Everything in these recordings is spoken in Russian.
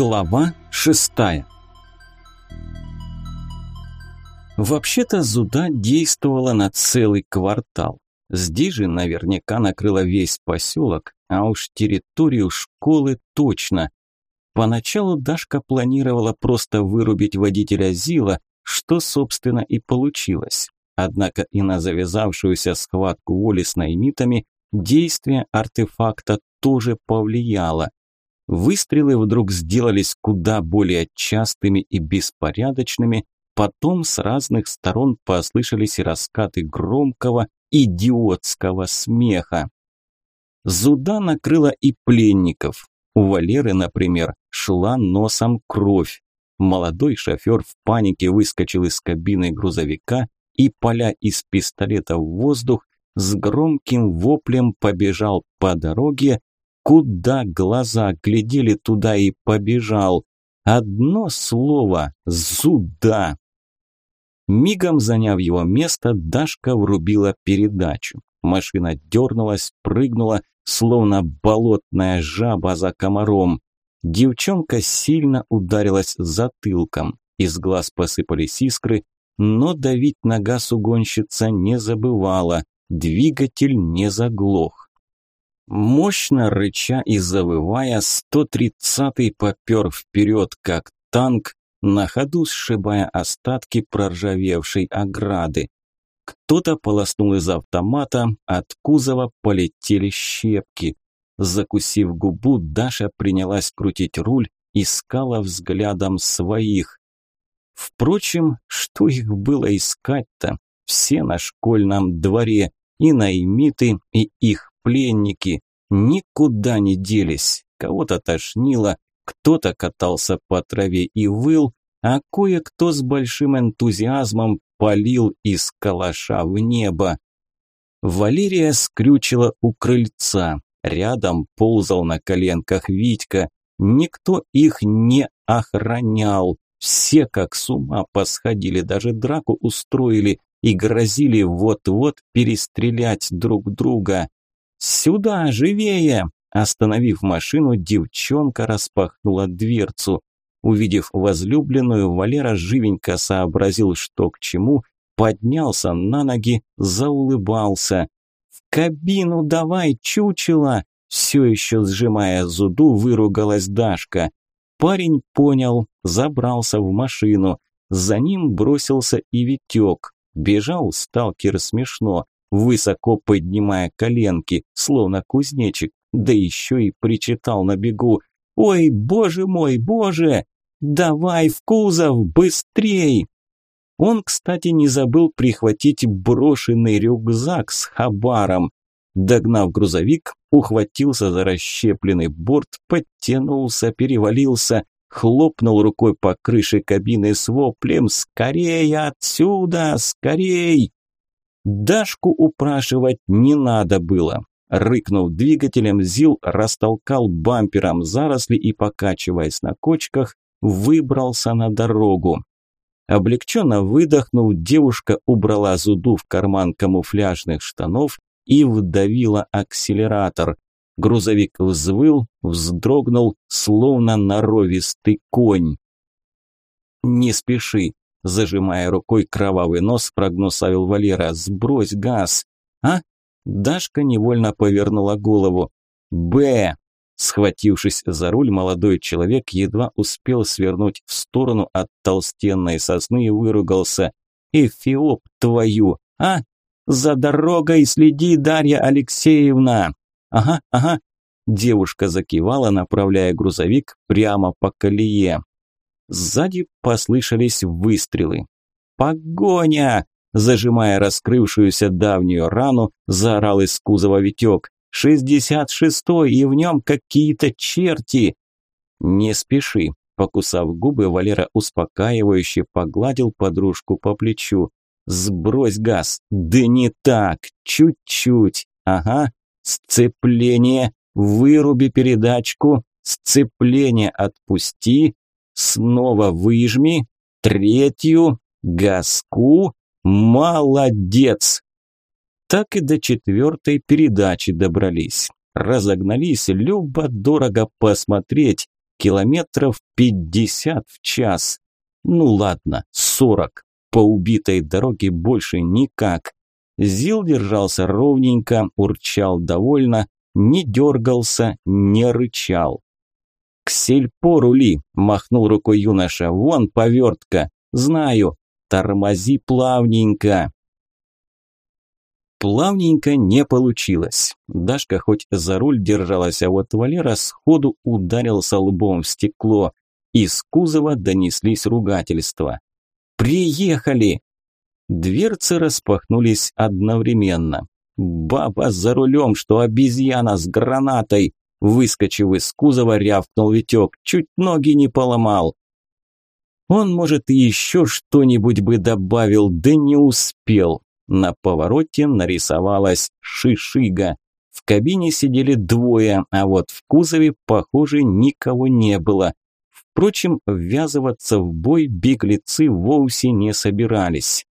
Глава шестая Вообще-то Зуда действовала на целый квартал. Здесь же наверняка накрыла весь поселок, а уж территорию школы точно. Поначалу Дашка планировала просто вырубить водителя Зила, что, собственно, и получилось. Однако и на завязавшуюся схватку воли с наймитами действие артефакта тоже повлияло. Выстрелы вдруг сделались куда более частыми и беспорядочными, потом с разных сторон послышались раскаты громкого, идиотского смеха. Зуда накрыла и пленников. У Валеры, например, шла носом кровь. Молодой шофер в панике выскочил из кабины грузовика и, поля из пистолета в воздух, с громким воплем побежал по дороге, Куда глаза глядели, туда и побежал. Одно слово – зуда. Мигом заняв его место, Дашка врубила передачу. Машина дернулась, прыгнула, словно болотная жаба за комаром. Девчонка сильно ударилась затылком. Из глаз посыпались искры, но давить на газ угонщица не забывала. Двигатель не заглох. Мощно рыча и завывая, 130-й попер вперед, как танк, на ходу сшибая остатки проржавевшей ограды. Кто-то полоснул из автомата, от кузова полетели щепки. Закусив губу, Даша принялась крутить руль, искала взглядом своих. Впрочем, что их было искать-то? Все на школьном дворе, и наймиты, и их пленники никуда не делись. Кого-то тошнило, кто-то катался по траве и выл, а кое-кто с большим энтузиазмом полил из калаша в небо. Валерия скрючила у крыльца. Рядом ползал на коленках Витька. Никто их не охранял. Все как с ума посходили, даже драку устроили и грозили вот-вот перестрелять друг друга. «Сюда, живее!» Остановив машину, девчонка распахнула дверцу. Увидев возлюбленную, Валера живенько сообразил, что к чему, поднялся на ноги, заулыбался. «В кабину давай, чучело!» Все еще сжимая зуду, выругалась Дашка. Парень понял, забрался в машину. За ним бросился и Витек. Бежал сталкер смешно высоко поднимая коленки, словно кузнечик, да еще и причитал на бегу. «Ой, боже мой, боже! Давай в кузов, быстрей!» Он, кстати, не забыл прихватить брошенный рюкзак с хабаром. Догнав грузовик, ухватился за расщепленный борт, подтянулся, перевалился, хлопнул рукой по крыше кабины с воплем «Скорее отсюда! Скорей!» Дашку упрашивать не надо было. Рыкнув двигателем, Зил растолкал бампером заросли и, покачиваясь на кочках, выбрался на дорогу. Облегченно выдохнув, девушка убрала зуду в карман камуфляжных штанов и вдавила акселератор. Грузовик взвыл, вздрогнул, словно норовистый конь. «Не спеши», Зажимая рукой кровавый нос, прогнусавил Валера. «Сбрось газ!» «А?» Дашка невольно повернула голову. «Б!» Схватившись за руль, молодой человек едва успел свернуть в сторону от толстенной сосны и выругался. «Эфиоп твою! А? За дорогой следи, Дарья Алексеевна!» «Ага, ага!» Девушка закивала, направляя грузовик прямо по колее. Сзади послышались выстрелы. «Погоня!» Зажимая раскрывшуюся давнюю рану, заорал из кузова Витек. «Шестьдесят шестой, и в нем какие-то черти!» «Не спеши!» Покусав губы, Валера успокаивающе погладил подружку по плечу. «Сбрось газ! Да не так! Чуть-чуть! Ага! Сцепление! Выруби передачку! Сцепление отпусти! Снова выжми. Третью. Газку. Молодец. Так и до четвертой передачи добрались. Разогнались любо-дорого посмотреть. Километров пятьдесят в час. Ну ладно, сорок. По убитой дороге больше никак. Зил держался ровненько, урчал довольно, не дергался, не рычал. «К сельпо рули!» – махнул рукой юноша. «Вон повертка! Знаю! Тормози плавненько!» Плавненько не получилось. Дашка хоть за руль держалась, а вот Валера сходу ударился лбом в стекло. Из кузова донеслись ругательства. «Приехали!» Дверцы распахнулись одновременно. «Баба за рулем, что обезьяна с гранатой!» Выскочив из кузова, рявкнул Витек. Чуть ноги не поломал. Он, может, и еще что-нибудь бы добавил, да не успел. На повороте нарисовалась шишига. В кабине сидели двое, а вот в кузове, похоже, никого не было. Впрочем, ввязываться в бой беглецы вовсе не собирались.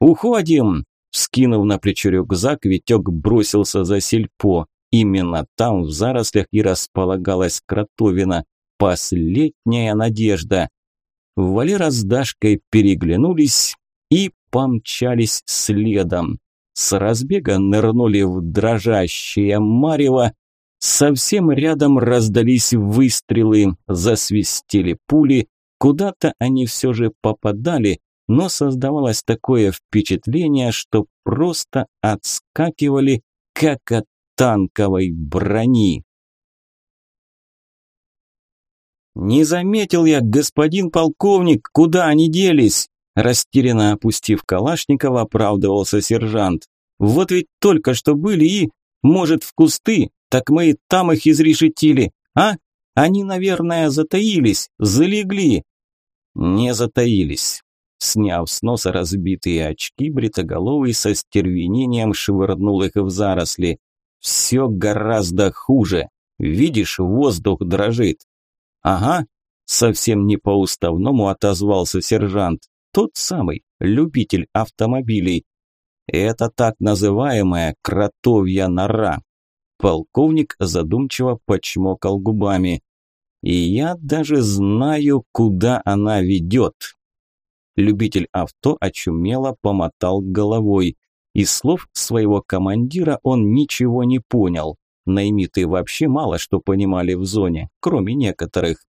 «Уходим!» Вскинув на плечо рюкзак, Витек бросился за сельпо. Именно там, в зарослях, и располагалась кротовина. Последняя надежда. Валера с Дашкой переглянулись и помчались следом. С разбега нырнули в дрожащее марево. Совсем рядом раздались выстрелы, засвистели пули. Куда-то они все же попадали, но создавалось такое впечатление, что просто отскакивали, как от танковой брони. «Не заметил я, господин полковник, куда они делись?» Растерянно опустив Калашникова, оправдывался сержант. «Вот ведь только что были и, может, в кусты, так мы и там их изрешетили, а? Они, наверное, затаились, залегли». «Не затаились». Сняв с носа разбитые очки, бритоголовый со стервенением швырнул их в заросли. «Все гораздо хуже. Видишь, воздух дрожит». «Ага», совсем не по-уставному отозвался сержант. Тот самый, любитель автомобилей. Это так называемая кротовья нора. Полковник задумчиво почмокал губами. И я даже знаю, куда она ведет. Любитель авто очумело помотал головой. Из слов своего командира он ничего не понял. Наймиты вообще мало что понимали в зоне, кроме некоторых.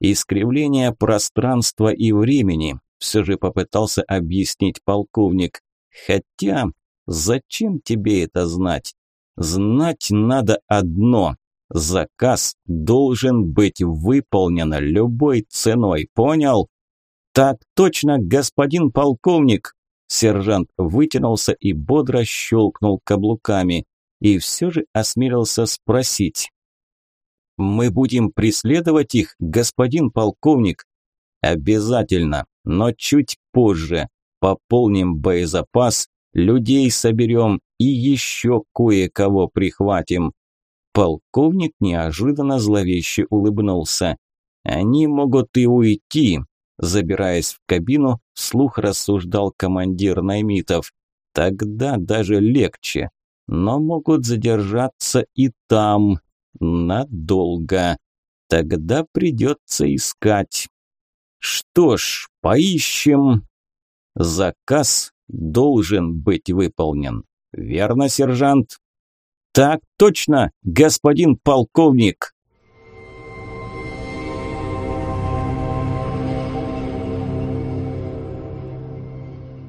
Искривление пространства и времени, все же попытался объяснить полковник. Хотя, зачем тебе это знать? Знать надо одно. Заказ должен быть выполнен любой ценой, понял? Так точно, господин полковник. Сержант вытянулся и бодро щелкнул каблуками. И все же осмелился спросить. «Мы будем преследовать их, господин полковник?» «Обязательно но чуть позже. Пополним боезапас, людей соберем и еще кое-кого прихватим. Полковник неожиданно зловеще улыбнулся. Они могут и уйти. Забираясь в кабину, вслух рассуждал командир наймитов. Тогда даже легче. Но могут задержаться и там. Надолго. Тогда придется искать. Что ж, поищем. Заказ должен быть выполнен. Верно, сержант? Так точно, господин полковник.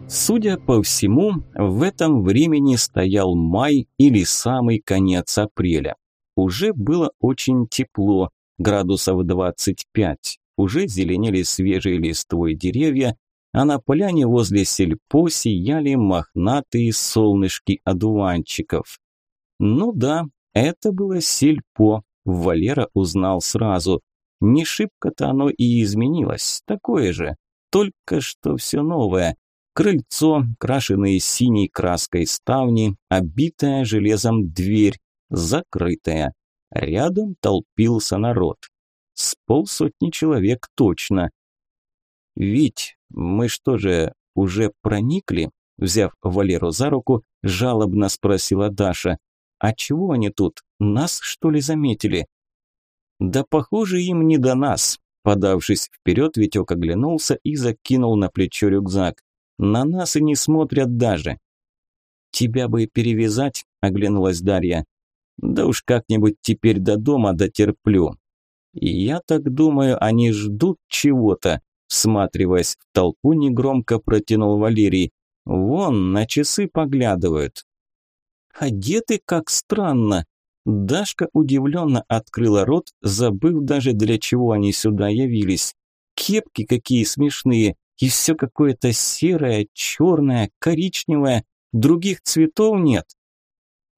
Судя по всему, в этом времени стоял май или самый конец апреля. Уже было очень тепло, градусов 25 уже зеленели свежие листвой деревья, а на поляне возле сельпо сияли мохнатые солнышки одуванчиков. Ну да, это было сельпо, Валера узнал сразу. Не шибко-то оно и изменилось, такое же, только что все новое. Крыльцо, крашеные синей краской ставни, обитая железом дверь, закрытая. Рядом толпился народ. С полсотни человек точно. «Вить, мы что же, уже проникли?» Взяв Валеру за руку, жалобно спросила Даша. «А чего они тут? Нас, что ли, заметили?» Да похоже, им не до нас. Подавшись вперед, Витек оглянулся и закинул на плечо рюкзак. На нас и не смотрят даже. «Тебя бы перевязать», – оглянулась Дарья. «Да уж как-нибудь теперь до дома дотерплю». И я так думаю, они ждут чего-то, всматриваясь в толпу, негромко протянул Валерий. Вон, на часы поглядывают. Одеты как странно. Дашка удивленно открыла рот, забыв даже для чего они сюда явились. Кепки какие смешные, и все какое-то серое, черное, коричневое, других цветов нет.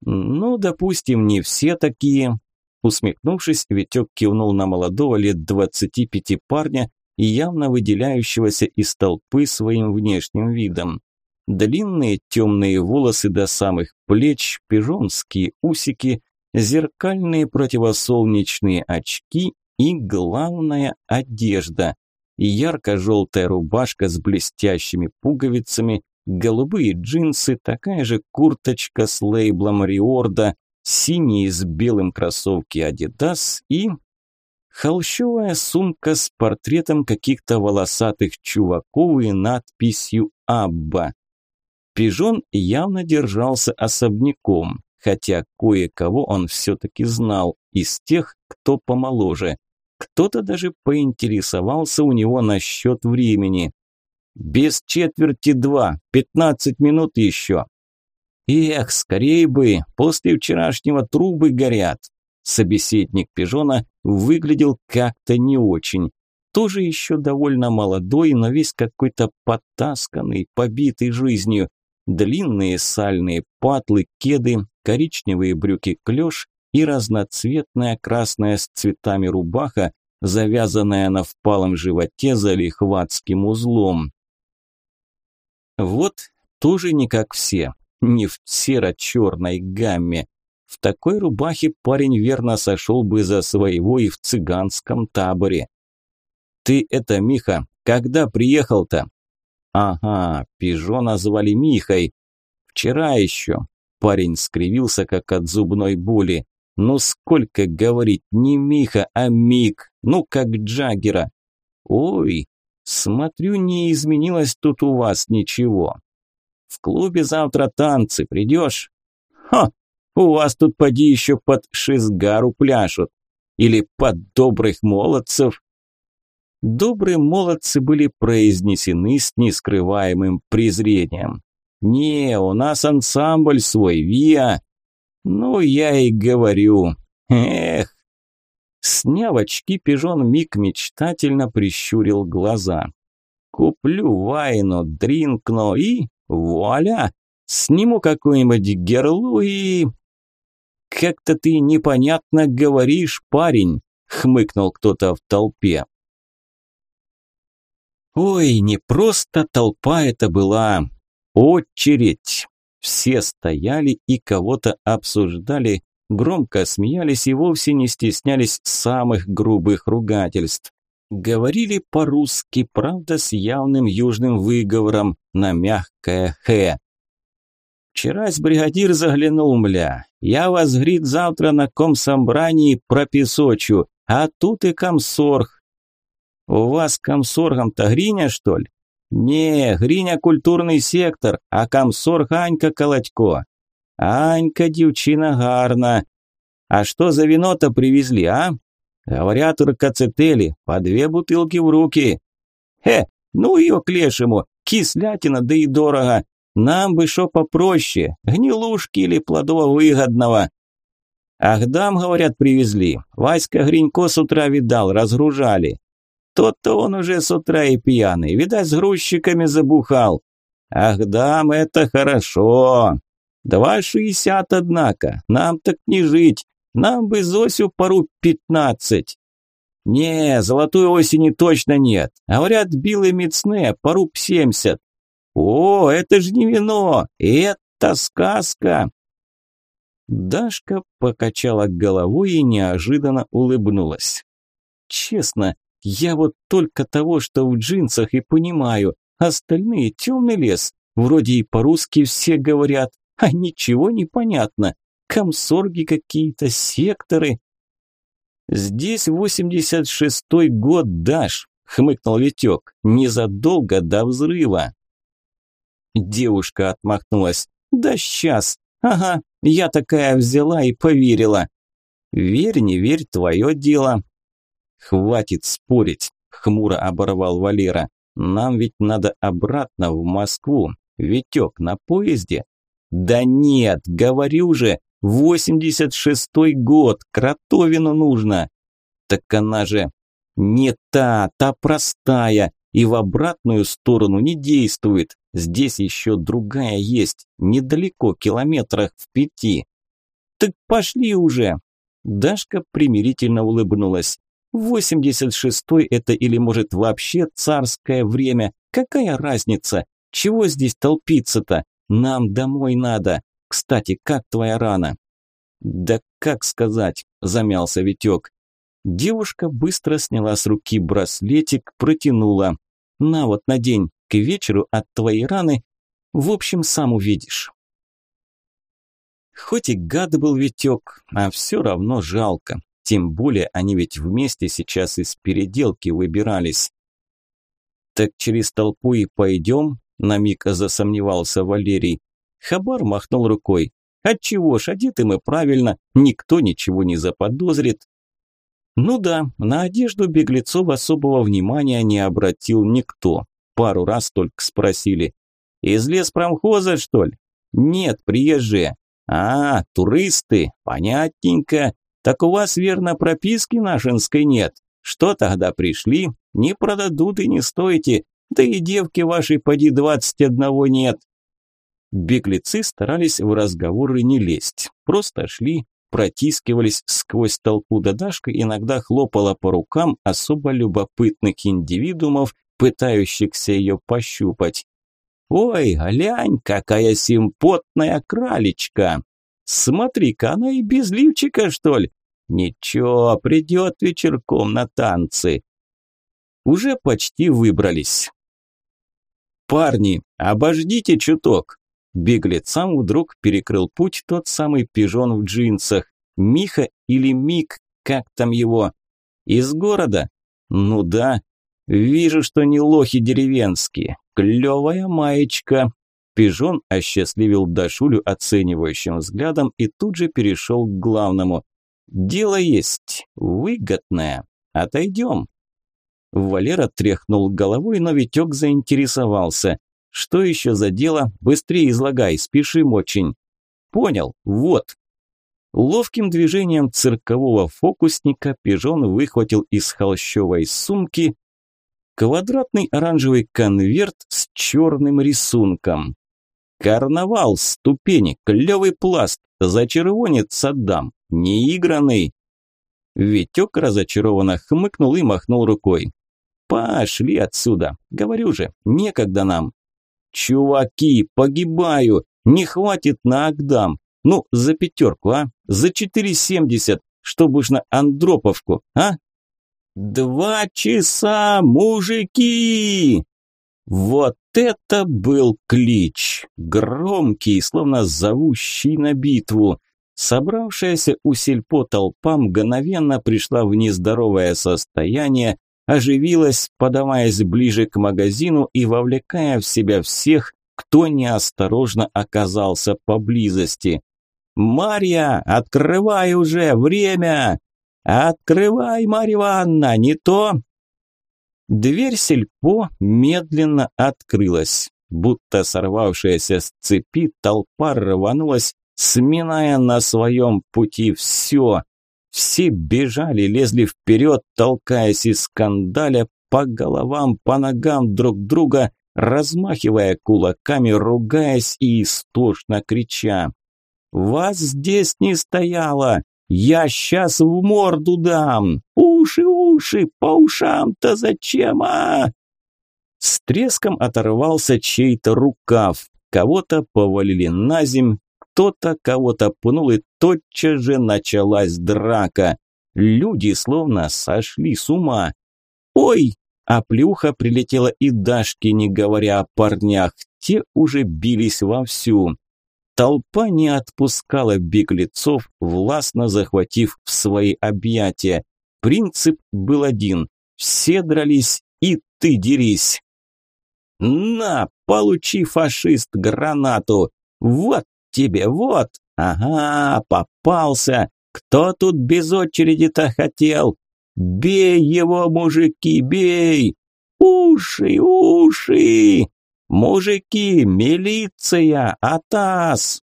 Ну, допустим, не все такие. Усмехнувшись, Витек кивнул на молодого лет двадцати пяти парня, явно выделяющегося из толпы своим внешним видом. Длинные темные волосы до самых плеч, пижонские усики, зеркальные противосолнечные очки и, главная одежда. Ярко-желтая рубашка с блестящими пуговицами, голубые джинсы, такая же курточка с лейблом Риорда, синие с белым кроссовки Adidas и холщовая сумка с портретом каких-то волосатых чуваков и надписью «Абба». Пижон явно держался особняком, хотя кое-кого он все-таки знал из тех, кто помоложе. Кто-то даже поинтересовался у него насчет времени. «Без четверти два, пятнадцать минут еще». «Эх, скорее бы, после вчерашнего трубы горят». Собеседник Пижона выглядел как-то не очень. Тоже еще довольно молодой, но весь какой-то потасканный, побитый жизнью. Длинные сальные патлы, кеды, коричневые брюки клеш и разноцветная красная с цветами рубаха, завязанная на впалом животе за лихватским узлом. Вот тоже не как все, не в серо-черной гамме. В такой рубахе парень верно сошел бы за своего и в цыганском таборе. «Ты это, Миха, когда приехал-то?» «Ага, пижона звали Михой. Вчера еще». Парень скривился, как от зубной боли. «Ну сколько говорить, не Миха, а Мик, ну как Джаггера». «Ой, смотрю, не изменилось тут у вас ничего. В клубе завтра танцы, придешь?» «Ха, у вас тут поди еще под шизгару пляшут. Или под добрых молодцев». Добрые молодцы были произнесены с нескрываемым презрением. «Не, у нас ансамбль свой, ВИА». «Ну, я и говорю. Эх». Сняв очки, пижон миг мечтательно прищурил глаза. «Куплю вайну, дринкну и... вуаля! Сниму какую-нибудь герлу и...» «Как-то ты непонятно говоришь, парень», — хмыкнул кто-то в толпе. Ой, не просто толпа это была. Очередь. Все стояли и кого-то обсуждали, громко смеялись и вовсе не стеснялись самых грубых ругательств. Говорили по-русски, правда, с явным южным выговором на мягкое «х». Вчерась бригадир заглянул, мля. Я вас, грит, завтра на комсобрании пропесочу, а тут и комсорг. У вас комсоргом-то Гриня, что ли? Не, Гриня культурный сектор, а комсорг Анька Колодько. Анька девчина гарна. А что за вино-то привезли, а? Говорят, ркацетели, по две бутылки в руки. Хе, ну ее к лешему, кислятина, да и дорого. Нам бы шо попроще, гнилушки или плодово-выгодного. Ахдам, говорят, привезли. Васька Гринько с утра видал, разгружали. Тот-то он уже с утра и пьяный, видать, с грузчиками забухал. Ах, дам, это хорошо. Два шестьдесят, однако, нам так не жить. Нам бы Зосю пару пятнадцать. Не, золотой осени точно нет. Говорят, билы мицне, пару семьдесят. О, это же не вино, это сказка. Дашка покачала головой и неожиданно улыбнулась. Честно, я вот только того, что в джинсах и понимаю. Остальные темный лес. Вроде и по-русски все говорят, а ничего не понятно. Комсорги какие-то, секторы. Здесь восемьдесят шестой год, Даш, хмыкнул Витек, незадолго до взрыва. Девушка отмахнулась. Да сейчас. Ага, я такая взяла и поверила. Верь, не верь, твое дело. Хватит спорить, хмуро оборвал Валера. Нам ведь надо обратно в Москву. Витек на поезде? Да нет, говорю же, восемьдесят шестой год, Кротовину нужно. Так она же не та, та простая, и в обратную сторону не действует. Здесь еще другая есть, недалеко, километрах в пяти. Так пошли уже. Дашка примирительно улыбнулась. Восемьдесят шестой это или может вообще царское время? Какая разница? Чего здесь толпиться-то? Нам домой надо. Кстати, как твоя рана? Да как сказать, замялся Витек. Девушка быстро сняла с руки браслетик, протянула. На вот, надень, к вечеру от твоей раны. В общем, сам увидишь. Хоть и гад был Витек, а все равно жалко. Тем более они ведь вместе сейчас из переделки выбирались. «Так через толпу и пойдем?» – на миг засомневался Валерий. Хабар махнул рукой. «Отчего ж, одеты мы правильно, никто ничего не заподозрит». Ну да, на одежду беглецов особого внимания не обратил никто. Пару раз только спросили. «Из леспромхоза, что ли?» «Нет, приезжие». «А, туристы, понятненько. Так у вас, верно, прописки нашинской нет. Что тогда пришли? Не продадут и не стоите. Да и девки вашей поди двадцать одного нет. Беглецы старались в разговоры не лезть. Просто шли, протискивались сквозь толпу да Дашка иногда хлопала по рукам особо любопытных индивидуумов, пытающихся ее пощупать. «Ой, глянь, какая симпотная кралечка!» Смотри-ка, она и без лифчика, что ли? Ничего, придет вечерком на танцы. Уже почти выбрались. Парни, обождите чуток. Беглецам вдруг перекрыл путь тот самый пижон в джинсах. Миха или Мик, как там его? Из города? Ну да. Вижу, что не лохи деревенские. Клевая маечка. Пижон осчастливил Дашулю оценивающим взглядом и тут же перешел к главному. «Дело есть, выгодное. Отойдем». Валера тряхнул головой, но Витек заинтересовался. «Что еще за дело? Быстрее излагай, спешим очень». «Понял, вот». Ловким движением циркового фокусника Пижон выхватил из холщовой сумки квадратный оранжевый конверт с черным рисунком. Карнавал, ступени, клевый пласт, зачервонец отдам, неигранный. Витек разочарованно хмыкнул и махнул рукой. «Пошли отсюда! Говорю же, некогда нам!» «Чуваки, погибаю! Не хватит на Агдам! Ну, за пятерку, а? За четыре семьдесят, чтобы уж на Андроповку, а?» «Два часа, мужики!» Вот это был клич! Громкий, словно зовущий на битву. Собравшаяся у сельпо толпа мгновенно пришла в нездоровое состояние, оживилась, подаваясь ближе к магазину и вовлекая в себя всех, кто неосторожно оказался поблизости. «Марья, открывай уже, время!» «Открывай, Марья Ивановна, не то!» Дверь сельпо медленно открылась. Будто сорвавшаяся с цепи толпа рванулась, сминая на своем пути все. Все бежали, лезли вперед, толкаясь и скандаля по головам, по ногам друг друга, размахивая кулаками, ругаясь и истошно крича. «Вас здесь не стояло! Я сейчас в морду дам! Уши, уши, по ушам-то зачем, а?» С треском оторвался чей-то рукав. Кого-то повалили на земь, кто-то кого-то пнул, и тотчас же началась драка. Люди словно сошли с ума. «Ой!» А плюха прилетела и Дашке, не говоря о парнях. Те уже бились вовсю. Толпа не отпускала беглецов, властно захватив в свои объятия. Принцип был один – все дрались, и ты дерись. На, получи, фашист, гранату. Вот тебе, вот. Ага, попался. Кто тут без очереди-то хотел? Бей его, мужики, бей! Уши, уши! Мужики, милиция, атас!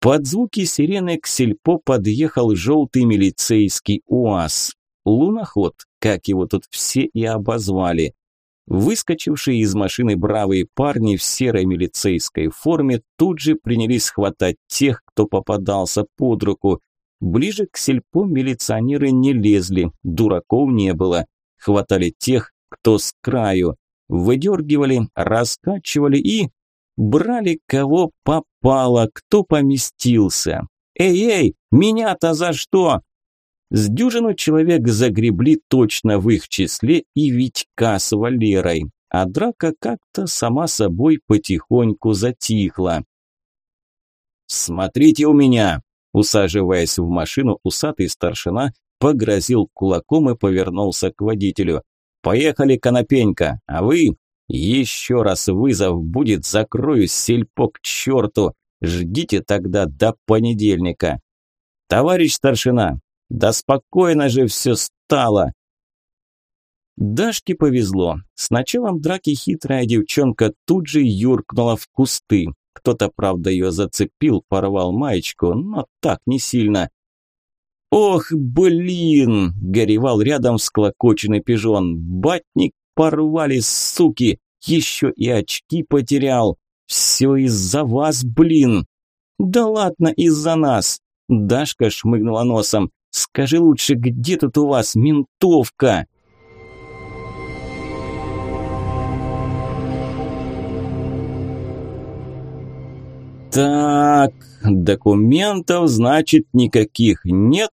Под звуки сирены к сельпо подъехал желтый милицейский УАЗ. Луноход, как его тут все и обозвали. Выскочившие из машины бравые парни в серой милицейской форме тут же принялись хватать тех, кто попадался под руку. Ближе к сельпо милиционеры не лезли, дураков не было. Хватали тех, кто с краю. Выдергивали, раскачивали и... Брали кого попало, кто поместился. «Эй-эй, меня-то за что?» С дюжину человек загребли точно в их числе и Витька с Валерой, а драка как-то сама собой потихоньку затихла. «Смотрите у меня!» Усаживаясь в машину, усатый старшина погрозил кулаком и повернулся к водителю. «Поехали, Конопенька, а вы...» «Еще раз вызов будет, закрою сельпо к черту! Ждите тогда до понедельника!» «Товарищ старшина, да спокойно же все стало. Дашке повезло. С началом драки хитрая девчонка тут же юркнула в кусты. Кто-то, правда, ее зацепил, порвал маечку, но так не сильно. «Ох, блин!» – горевал рядом склокоченный пижон. «Батник порвали, суки! Еще и очки потерял! Все из-за вас, блин!» «Да ладно, из-за нас!» Дашка шмыгнула носом. Скажи лучше, где тут у вас ментовка?» «Так, документов, значит, никаких нет?»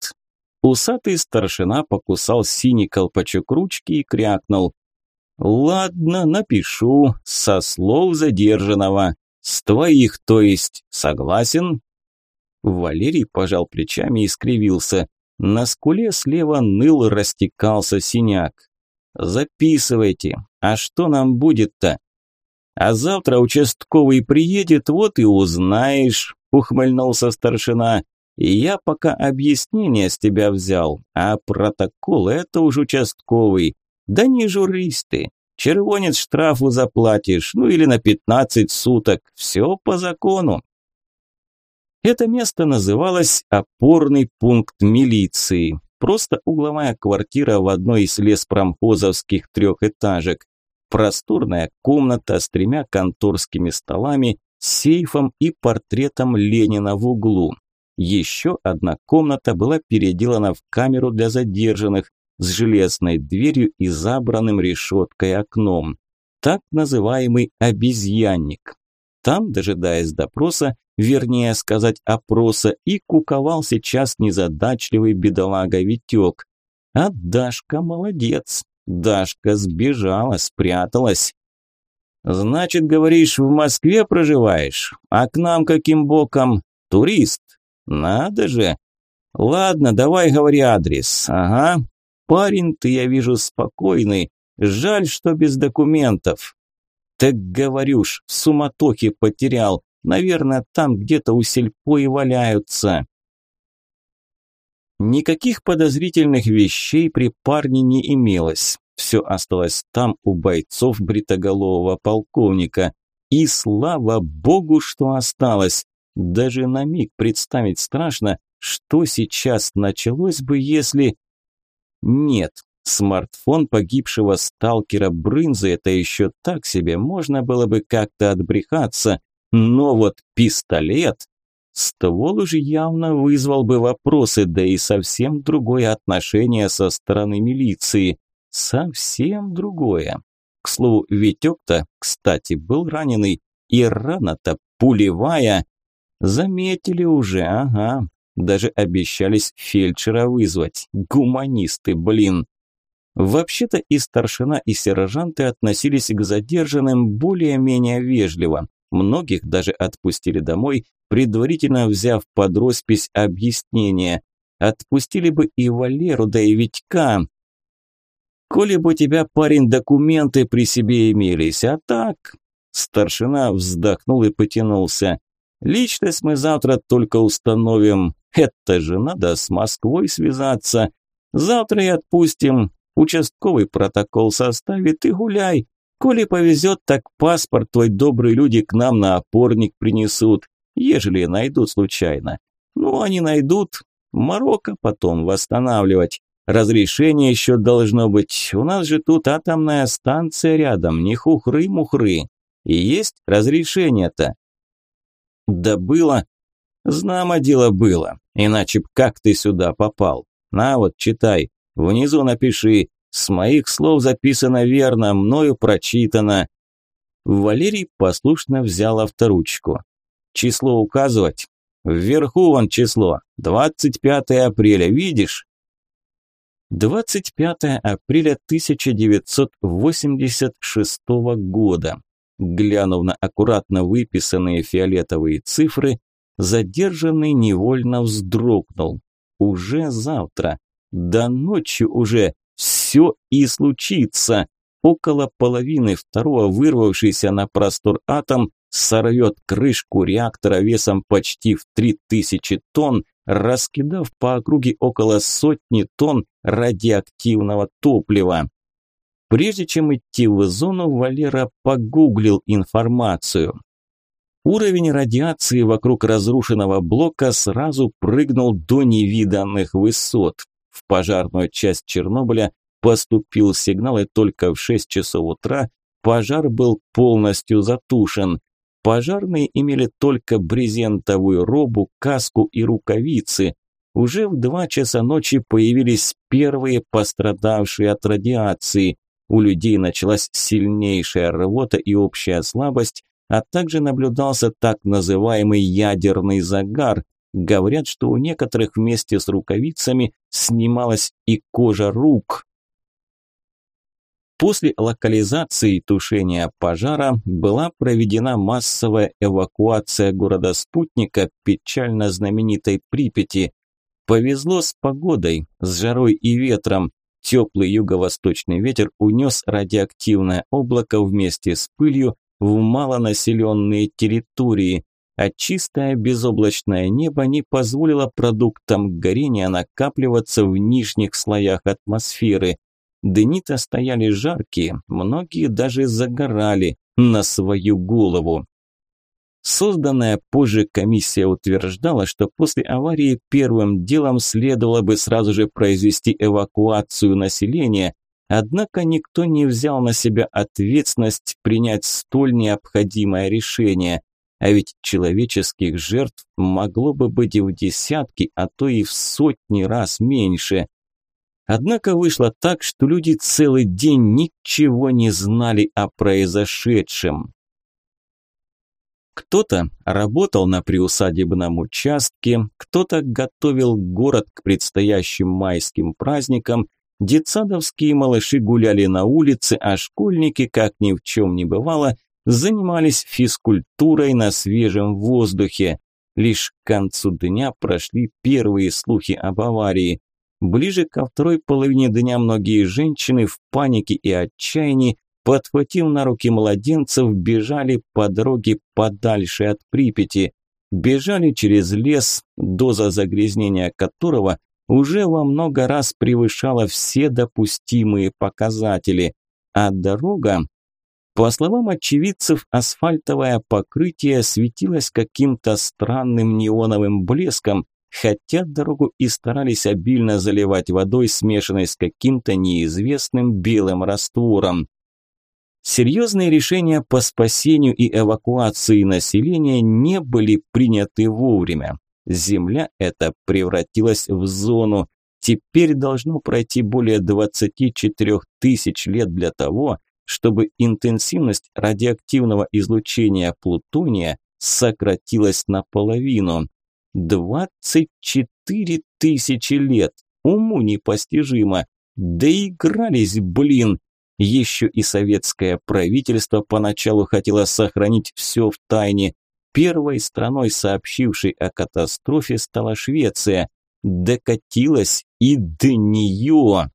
Усатый старшина покусал синий колпачок ручки и крякнул. «Ладно, напишу, со слов задержанного. С твоих, то есть, согласен?» Валерий пожал плечами и скривился. На скуле слева ныл растекался синяк. «Записывайте. А что нам будет-то?» «А завтра участковый приедет, вот и узнаешь», – ухмыльнулся старшина. «Я пока объяснение с тебя взял, а протокол – это уж участковый. Да не журись. Червонец штрафу заплатишь, ну или на пятнадцать суток. Все по закону». Это место называлось «Опорный пункт милиции». Просто угловая квартира в одной из леспромхозовских трехэтажек. Просторная комната с тремя конторскими столами, сейфом и портретом Ленина в углу. Еще одна комната была переделана в камеру для задержанных с железной дверью и забранным решеткой окном. Так называемый обезьянник. Там, дожидаясь допроса, вернее сказать опроса, и куковал сейчас незадачливый бедолага Витек. А Дашка молодец. Дашка сбежала, спряталась. «Значит, говоришь, в Москве проживаешь? А к нам каким боком? Турист? Надо же! Ладно, давай говори адрес. Ага. Парень ты, я вижу, спокойный. Жаль, что без документов. Так говорю ж, в суматохе потерял. Наверное, там где-то у сельпо и валяются. Никаких подозрительных вещей при парне не имелось. Все осталось там у бойцов бритоголового полковника. И слава богу, что осталось. Даже на миг представить страшно, что сейчас началось бы, если... Нет, смартфон погибшего сталкера Брынзы – это еще так себе, можно было бы как-то отбрехаться. Но вот пистолет... Ствол уже явно вызвал бы вопросы, да и совсем другое отношение со стороны милиции. Совсем другое. К слову, Витек-то, кстати, был раненый, и рана-то пулевая. Заметили уже, ага. Даже обещались фельдшера вызвать. Гуманисты, блин. Вообще-то и старшина, и сержанты относились к задержанным более-менее вежливо. Многих даже отпустили домой, предварительно взяв под роспись объяснение. Отпустили бы и Валеру, да и Витька. Коли бы у тебя, парень, документы при себе имелись, а так...» Старшина вздохнул и потянулся. «Личность мы завтра только установим. Это же надо с Москвой связаться. Завтра и отпустим. Участковый протокол составит и гуляй. Коли повезет, так паспорт твой добрые люди к нам на опорник принесут, ежели найдут случайно. Ну, они найдут. Марокко потом восстанавливать. Разрешение еще должно быть. У нас же тут атомная станция рядом, не хухры-мухры. И есть разрешение-то. Да было. Знамо дело было. Иначе б как ты сюда попал? На вот, читай. Внизу напиши. С моих слов записано верно, мною прочитано. Валерий послушно взял авторучку. Число указывать? Вверху вон число. 25 апреля, видишь? 25 апреля 1986 года. Глянув на аккуратно выписанные фиолетовые цифры, задержанный невольно вздрогнул. Уже завтра, до ночи уже, все и случится. Около половины второго вырвавшийся на простор атом сорвет крышку реактора весом почти в 3000 тонн, раскидав по округе около сотни тонн радиоактивного топлива. Прежде чем идти в зону, Валера погуглил информацию. Уровень радиации вокруг разрушенного блока сразу прыгнул до невиданных высот. В пожарную часть Чернобыля поступил сигнал, и только в 6 часов утра пожар был полностью затушен. Пожарные имели только брезентовую робу, каску и рукавицы. Уже в 2 часа ночи появились первые пострадавшие от радиации. У людей началась сильнейшая рвота и общая слабость, а также наблюдался так называемый ядерный загар. Говорят, что у некоторых вместе с рукавицами снималась и кожа рук. После локализации тушения пожара была проведена массовая эвакуация города-спутника печально знаменитой Припяти. Повезло с погодой, с жарой и ветром. Теплый юго-восточный ветер унес радиоактивное облако вместе с пылью, в малонаселенные территории, а чистое безоблачное небо не позволило продуктам горения накапливаться в нижних слоях атмосферы. Дни-то стояли жаркие, многие даже загорали на свою голову. Созданная позже комиссия утверждала, что после аварии первым делом следовало бы сразу же произвести эвакуацию населения, Однако никто не взял на себя ответственность принять столь необходимое решение. А ведь человеческих жертв могло бы быть и в десятки, а то и в сотни раз меньше. Однако вышло так, что люди целый день ничего не знали о произошедшем. Кто-то работал на приусадебном участке, кто-то готовил город к предстоящим майским праздникам, Детсадовские малыши гуляли на улице, а школьники, как ни в чем не бывало, занимались физкультурой на свежем воздухе. Лишь к концу дня прошли первые слухи об аварии. Ближе ко второй половине дня многие женщины в панике и отчаянии, подхватив на руки младенцев, бежали по дороге подальше от Припяти. Бежали через лес, доза загрязнения которого уже во много раз превышала все допустимые показатели, а дорога, по словам очевидцев, асфальтовое покрытие светилось каким-то странным неоновым блеском, хотя дорогу и старались обильно заливать водой, смешанной с каким-то неизвестным белым раствором. Серьезные решения по спасению и эвакуации населения не были приняты вовремя. Земля эта превратилась в зону. Теперь должно пройти более 24 тысяч лет для того, чтобы интенсивность радиоактивного излучения плутония сократилась наполовину. 24 тысячи лет! Уму непостижимо! Доигрались, блин! Еще и советское правительство поначалу хотело сохранить все в тайне, Первой страной, сообщившей о катастрофе, стала Швеция. Докатилась и до нее.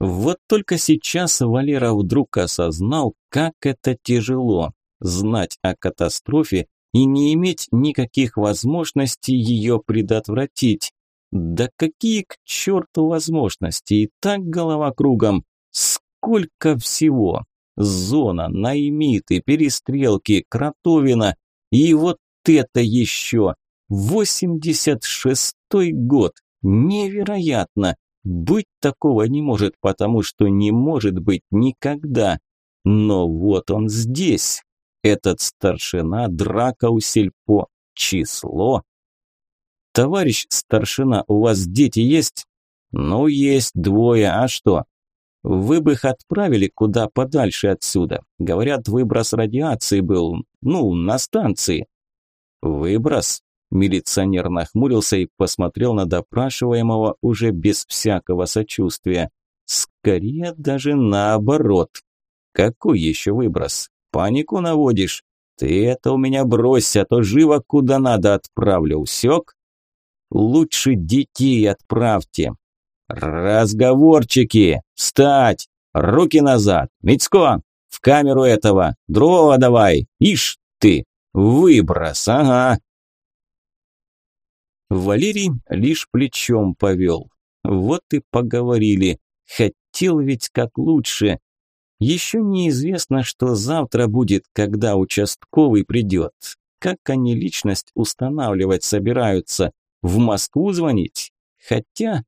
Вот только сейчас Валера вдруг осознал, как это тяжело – знать о катастрофе и не иметь никаких возможностей ее предотвратить. Да какие к черту возможности, и так голова кругом. Сколько всего! Зона, наймиты, перестрелки, кротовина и вот это еще! 86-й год! Невероятно! Быть такого не может, потому что не может быть никогда. Но вот он здесь. Этот старшина драка у сельпо. Число. Товарищ старшина, у вас дети есть? Ну, есть двое, а что? Вы бы их отправили куда подальше отсюда. Говорят, выброс радиации был, ну, на станции. Выброс? Милиционер нахмурился и посмотрел на допрашиваемого уже без всякого сочувствия. Скорее даже наоборот. Какой еще выброс? Панику наводишь? Ты это у меня брось, а то живо куда надо отправлю, усек? Лучше детей отправьте. Разговорчики! Встать! Руки назад! Митько! В камеру этого! Дрова давай! Ишь ты! Выброс, ага! Валерий лишь плечом повел. Вот и поговорили. Хотел ведь как лучше. Еще неизвестно, что завтра будет, когда участковый придет. Как они личность устанавливать собираются? В Москву звонить? Хотя...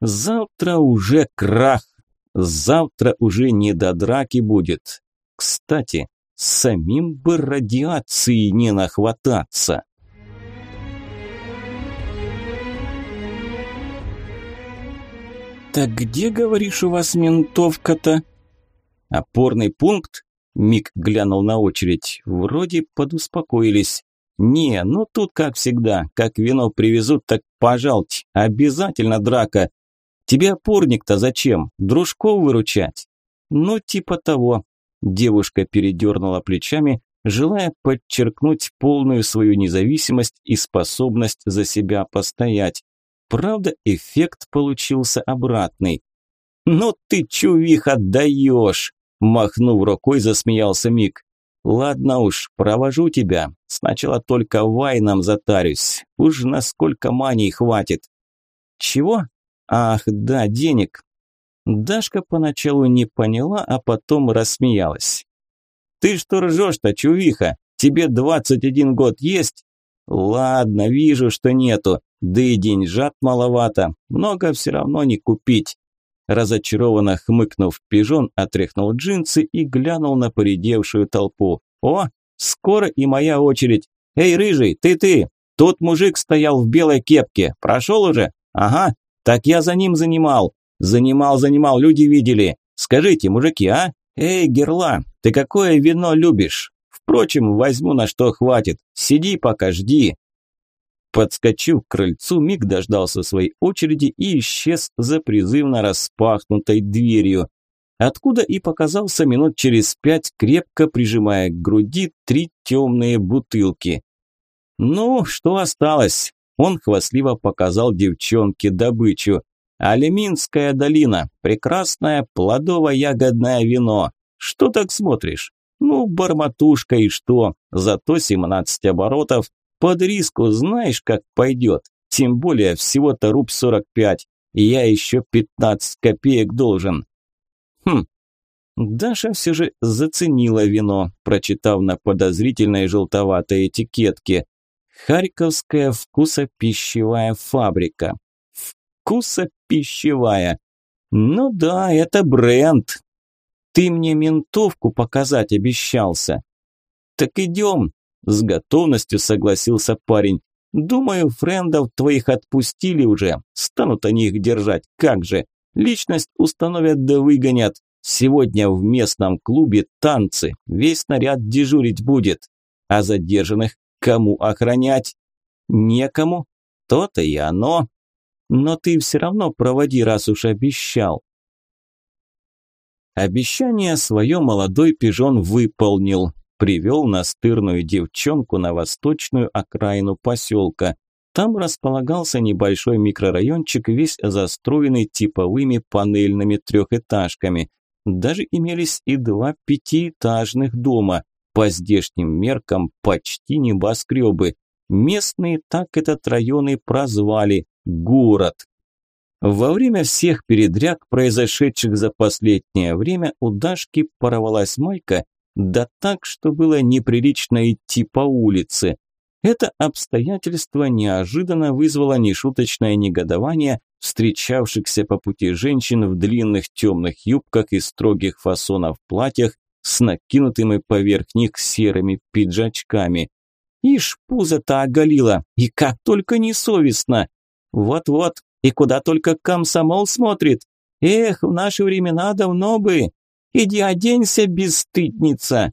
Завтра уже крах. Завтра уже не до драки будет. Кстати, самим бы радиации не нахвататься. «Так где, говоришь, у вас ментовка-то?» «Опорный пункт?» Мик глянул на очередь. Вроде подуспокоились. «Не, ну тут как всегда. Как вино привезут, так пожалуйте. Обязательно драка. Тебе опорник-то зачем? Дружков выручать?» «Ну, типа того». Девушка передернула плечами, желая подчеркнуть полную свою независимость и способность за себя постоять. Правда, эффект получился обратный. «Ну ты, чувих, отдаешь!» Махнув рукой, засмеялся Мик. «Ладно уж, провожу тебя. Сначала только вайном затарюсь. Уж насколько маней хватит». «Чего? Ах, да, денег». Дашка поначалу не поняла, а потом рассмеялась. «Ты что ржешь-то, чувиха? Тебе двадцать один год есть?» «Ладно, вижу, что нету. Да и деньжат маловато, много все равно не купить. Разочарованно хмыкнув, пижон отряхнул джинсы и глянул на поредевшую толпу. «О, скоро и моя очередь! Эй, рыжий, ты-ты! Тот мужик стоял в белой кепке. Прошел уже? Ага, так я за ним занимал. Занимал, занимал, люди видели. Скажите, мужики, а? Эй, герла, ты какое вино любишь? Впрочем, возьму на что хватит. Сиди пока, жди. Подскочив к крыльцу, Миг дождался своей очереди и исчез за призывно распахнутой дверью, откуда и показался минут через пять, крепко прижимая к груди три темные бутылки. «Ну, что осталось?» Он хвастливо показал девчонке добычу. «Алеминская долина. Прекрасное плодово-ягодное вино. Что так смотришь? Ну, барматушка и что? Зато 17 оборотов, под риску знаешь, как пойдет. Тем более всего-то руб 45, и я еще 15 копеек должен. Хм. Даша все же заценила вино, прочитав на подозрительной желтоватой этикетке. Харьковская вкусопищевая фабрика. Вкусопищевая. Ну да, это бренд. Ты мне ментовку показать обещался. Так идем, с готовностью согласился парень. Думаю, френдов твоих отпустили уже. Станут они их держать, как же. Личность установят да выгонят. Сегодня в местном клубе танцы. Весь наряд дежурить будет. А задержанных кому охранять? Некому. То-то и оно. Но ты все равно проводи, раз уж обещал. Обещание свое молодой пижон выполнил привел настырную девчонку на восточную окраину поселка. Там располагался небольшой микрорайончик, весь застроенный типовыми панельными трехэтажками. Даже имелись и два пятиэтажных дома, по здешним меркам почти небоскребы. Местные так этот район и прозвали – город. Во время всех передряг, произошедших за последнее время, у Дашки порвалась майка, да так, что было неприлично идти по улице. Это обстоятельство неожиданно вызвало нешуточное негодование встречавшихся по пути женщин в длинных темных юбках и строгих фасонов платьях с накинутыми поверх них серыми пиджачками. Ишь, пузо-то оголила, и как только несовестно. Вот-вот, и куда только комсомол смотрит. Эх, в наши времена давно бы. Иди оденься, бесстыдница.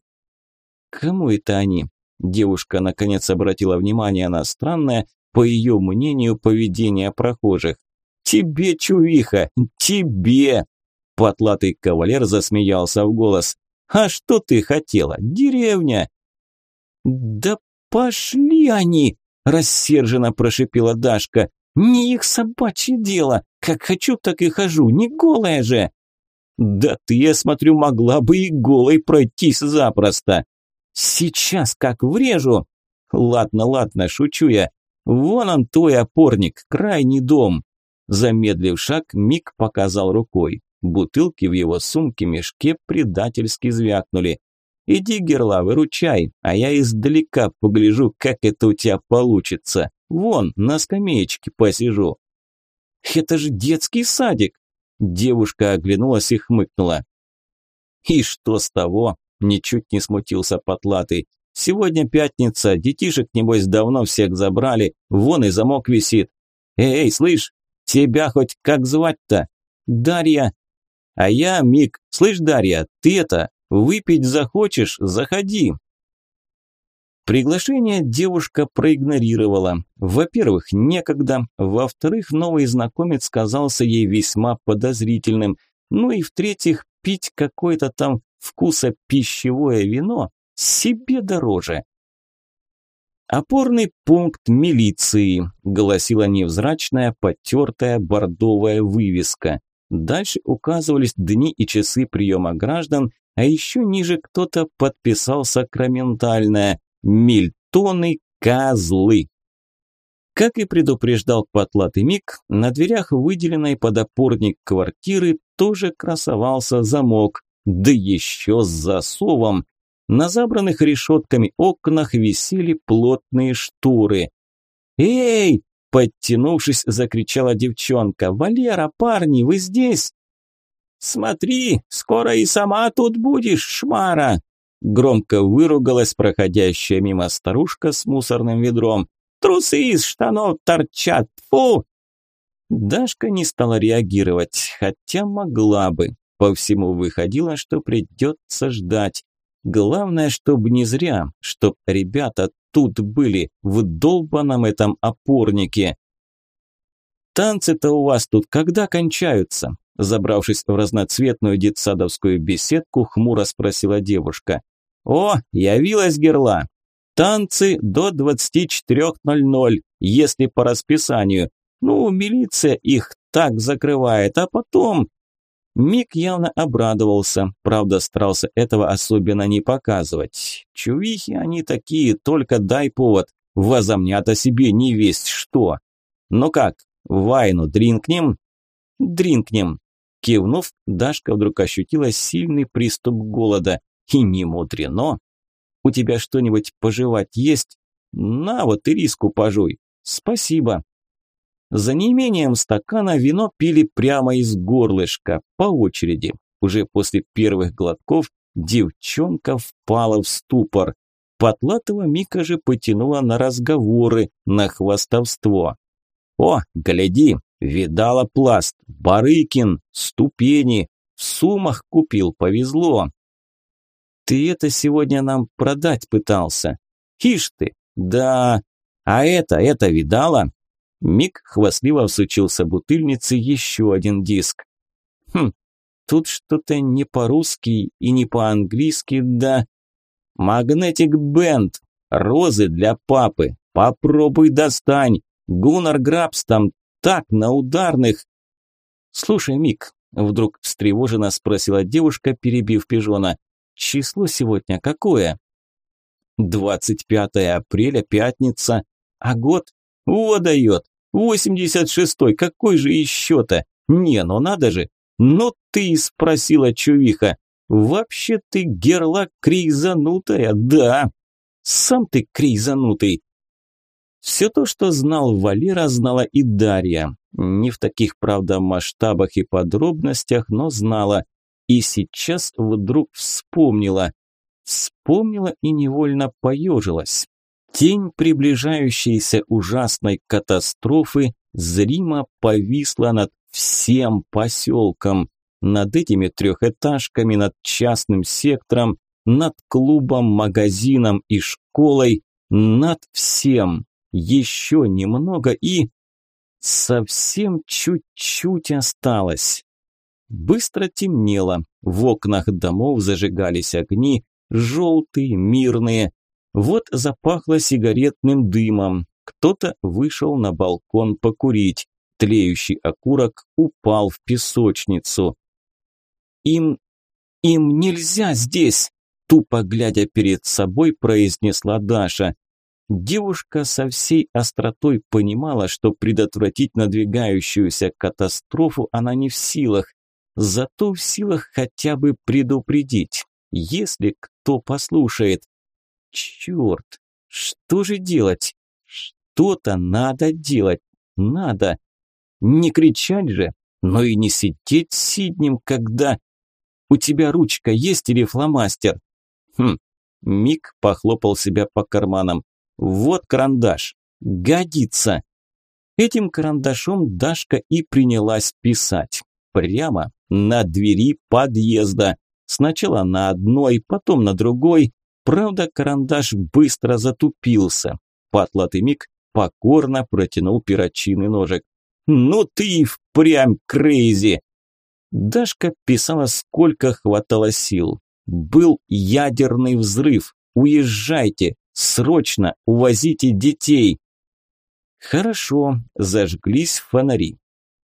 Кому это они? Девушка наконец обратила внимание на странное, по ее мнению, поведение прохожих. «Тебе, чувиха, тебе!» Потлатый кавалер засмеялся в голос. «А что ты хотела? Деревня!» «Да пошли они!» – рассерженно прошипела Дашка. «Не их собачье дело! Как хочу, так и хожу, не голая же!» «Да ты, я смотрю, могла бы и голой пройтись запросто!» «Сейчас как врежу!» «Ладно, ладно, шучу я. Вон он, твой опорник, крайний дом!» Замедлив шаг, Мик показал рукой. Бутылки в его сумке-мешке предательски звякнули. «Иди, Герла, выручай, а я издалека погляжу, как это у тебя получится. Вон, на скамеечке посижу». «Это же детский садик!» Девушка оглянулась и хмыкнула. «И что с того?» – ничуть не смутился Потлатый. «Сегодня пятница, детишек, небось, давно всех забрали, вон и замок висит. Эй, слышь, тебя хоть как звать-то? Дарья, а я, Мик, слышь, Дарья, ты это, выпить захочешь, заходи. Приглашение девушка проигнорировала. Во-первых, некогда. Во-вторых, новый знакомец казался ей весьма подозрительным. Ну и в-третьих, пить какое-то там вкуса вино себе дороже. «Опорный пункт милиции», – гласила невзрачная, потертая бордовая вывеска. Дальше указывались дни и часы приема граждан, а еще ниже кто-то подписал сакраментальное «Мильтоны козлы». Как и предупреждал потлатый миг, на дверях выделенной под опорник квартиры тоже красовался замок, да еще с засовом. На забранных решетками окнах висели плотные шторы. «Эй, Подтянувшись, закричала девчонка. «Валера, парни, вы здесь?» «Смотри, скоро и сама тут будешь, шмара!» Громко выругалась проходящая мимо старушка с мусорным ведром. «Трусы из штанов торчат! Фу!» Дашка не стала реагировать, хотя могла бы. По всему выходило, что придется ждать. Главное, чтобы не зря, чтоб ребята тут были, в долбаном этом опорнике. «Танцы-то у вас тут когда кончаются?» Забравшись в разноцветную детсадовскую беседку, хмуро спросила девушка. «О, явилась герла! Танцы до 24.00, если по расписанию. Ну, милиция их так закрывает, а потом Мик явно обрадовался, правда старался этого особенно не показывать. Чувихи они такие, только дай повод, возомнят о себе не весть что. Ну как, вайну дринкнем? Дринкнем. Кивнув, Дашка вдруг ощутила сильный приступ голода. И не мудрено. У тебя что-нибудь пожевать есть? На вот и риску пожуй. Спасибо. За неимением стакана вино пили прямо из горлышка, по очереди. Уже после первых глотков девчонка впала в ступор. Потлатого Мика же потянула на разговоры, на хвастовство. «О, гляди, видала пласт, Барыкин, ступени, в сумах купил, повезло». «Ты это сегодня нам продать пытался?» «Ишь ты, да, а это, это видала?» Мик хвастливо всучился бутыльнице еще один диск. Хм, тут что-то не по-русски и не по-английски, да. Магнетик Бенд. Розы для папы. Попробуй достань. Гуннар Грабс там так на ударных. Слушай, Мик, вдруг встревоженно спросила девушка, перебив пижона. Число сегодня какое? 25 апреля, пятница. А год? О, дает. 86-й, какой же еще-то? Не, ну надо же. Ну ты спросила, чувиха. Вообще ты герла крейзанутая, да. Сам ты крейзанутый. Все то, что знал Валера, знала и Дарья. Не в таких, правда, масштабах и подробностях, но знала. И сейчас вдруг вспомнила. Вспомнила и невольно поежилась. Тень приближающейся ужасной катастрофы зримо повисла над всем поселком, над этими трехэтажками, над частным сектором, над клубом, магазином и школой, над всем. Еще немного и... Совсем чуть-чуть осталось. Быстро темнело, в окнах домов зажигались огни, желтые, мирные. Вот запахло сигаретным дымом. Кто-то вышел на балкон покурить. Тлеющий окурок упал в песочницу. «Им... им нельзя здесь!» Тупо глядя перед собой, произнесла Даша. Девушка со всей остротой понимала, что предотвратить надвигающуюся катастрофу она не в силах, зато в силах хотя бы предупредить, если кто послушает. Черт, что же делать? Что-то надо делать, надо. Не кричать же, но и не сидеть сиднем, когда... У тебя ручка есть или фломастер? Хм, Мик похлопал себя по карманам. Вот карандаш. Годится. Этим карандашом Дашка и принялась писать. Прямо на двери подъезда. Сначала на одной, потом на другой. Правда, карандаш быстро затупился. Патлатый миг покорно протянул перочинный ножик. «Ну ты впрямь крейзи!» Дашка писала, сколько хватало сил. Был ядерный взрыв. Уезжайте, Срочно увозите детей!» Хорошо, зажглись фонари.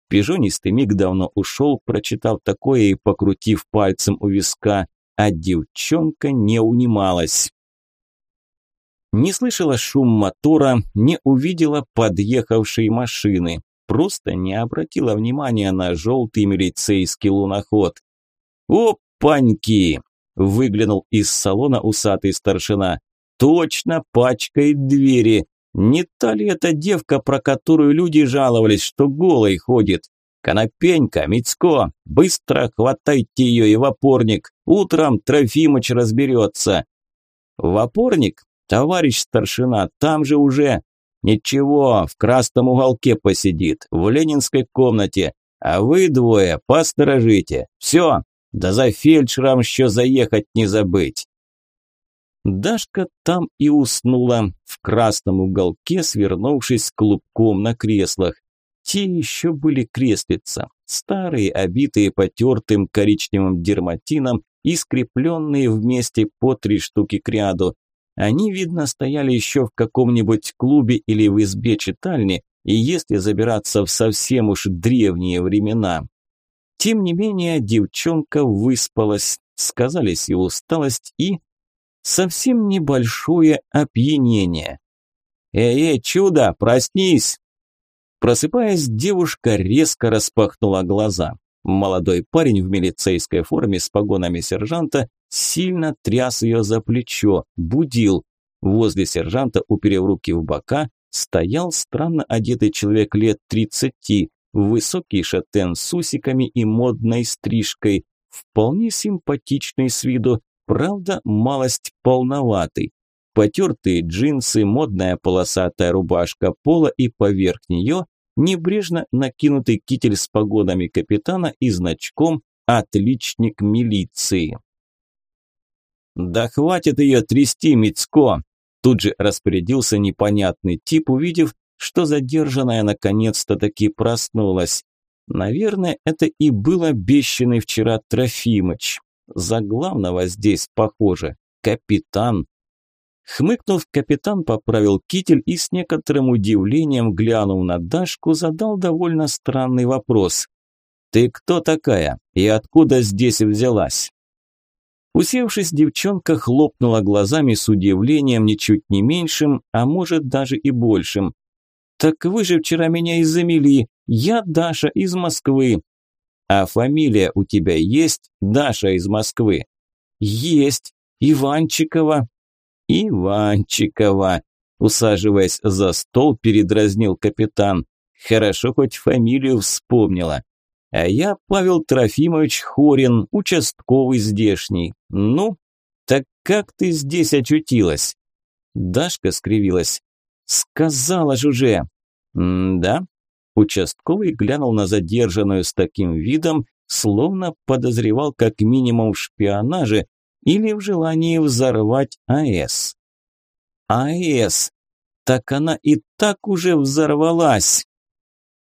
Пижонистый миг давно ушел, прочитав такое и покрутив пальцем у виска, а девчонка не унималась. Не слышала шум мотора, не увидела подъехавшей машины, просто не обратила внимания на желтый милицейский луноход. «Опаньки!» – выглянул из салона усатый старшина точно пачкает двери. Не та ли эта девка, про которую люди жаловались, что голой ходит? Конопенька, Мицко, быстро хватайте ее и в опорник. Утром Трофимыч разберется. В опорник? Товарищ старшина, там же уже... Ничего, в красном уголке посидит, в ленинской комнате. А вы двое посторожите. Все, да за фельдшером еще заехать не забыть. Дашка там и уснула, в красном уголке, свернувшись клубком на креслах. Те еще были креслица, старые, обитые потертым коричневым дерматином и скрепленные вместе по три штуки к ряду. Они, видно, стояли еще в каком-нибудь клубе или в избе читальни, и если забираться в совсем уж древние времена. Тем не менее, девчонка выспалась, сказались и усталость, и совсем небольшое опьянение. «Эй, чудо, проснись!» Просыпаясь, девушка резко распахнула глаза. Молодой парень в милицейской форме с погонами сержанта сильно тряс ее за плечо, будил. Возле сержанта, уперев руки в бока, стоял странно одетый человек лет тридцати, высокий шатен с усиками и модной стрижкой, вполне симпатичный с виду, правда, малость полноватый. Потертые джинсы, модная полосатая рубашка пола и поверх нее небрежно накинутый китель с погонами капитана и значком «Отличник милиции». «Да хватит ее трясти, Мицко!» Тут же распорядился непонятный тип, увидев, что задержанная наконец-то таки проснулась. Наверное, это и был обещанный вчера Трофимыч. За главного здесь, похоже, капитан. Хмыкнув, капитан поправил китель и с некоторым удивлением, глянув на Дашку, задал довольно странный вопрос. «Ты кто такая и откуда здесь взялась?» Усевшись, девчонка хлопнула глазами с удивлением ничуть не меньшим, а может даже и большим. «Так вы же вчера меня изумили. Я Даша из Москвы». «А фамилия у тебя есть? Даша из Москвы?» «Есть. Иванчикова». «Иванчикова», усаживаясь за стол, передразнил капитан. «Хорошо, хоть фамилию вспомнила. А я Павел Трофимович Хорин, участковый здешний. Ну, так как ты здесь очутилась?» Дашка скривилась. «Сказала же уже!» «Да?» Участковый глянул на задержанную с таким видом, словно подозревал как минимум в шпионаже или в желании взорвать АЭС. АЭС! Так она и так уже взорвалась!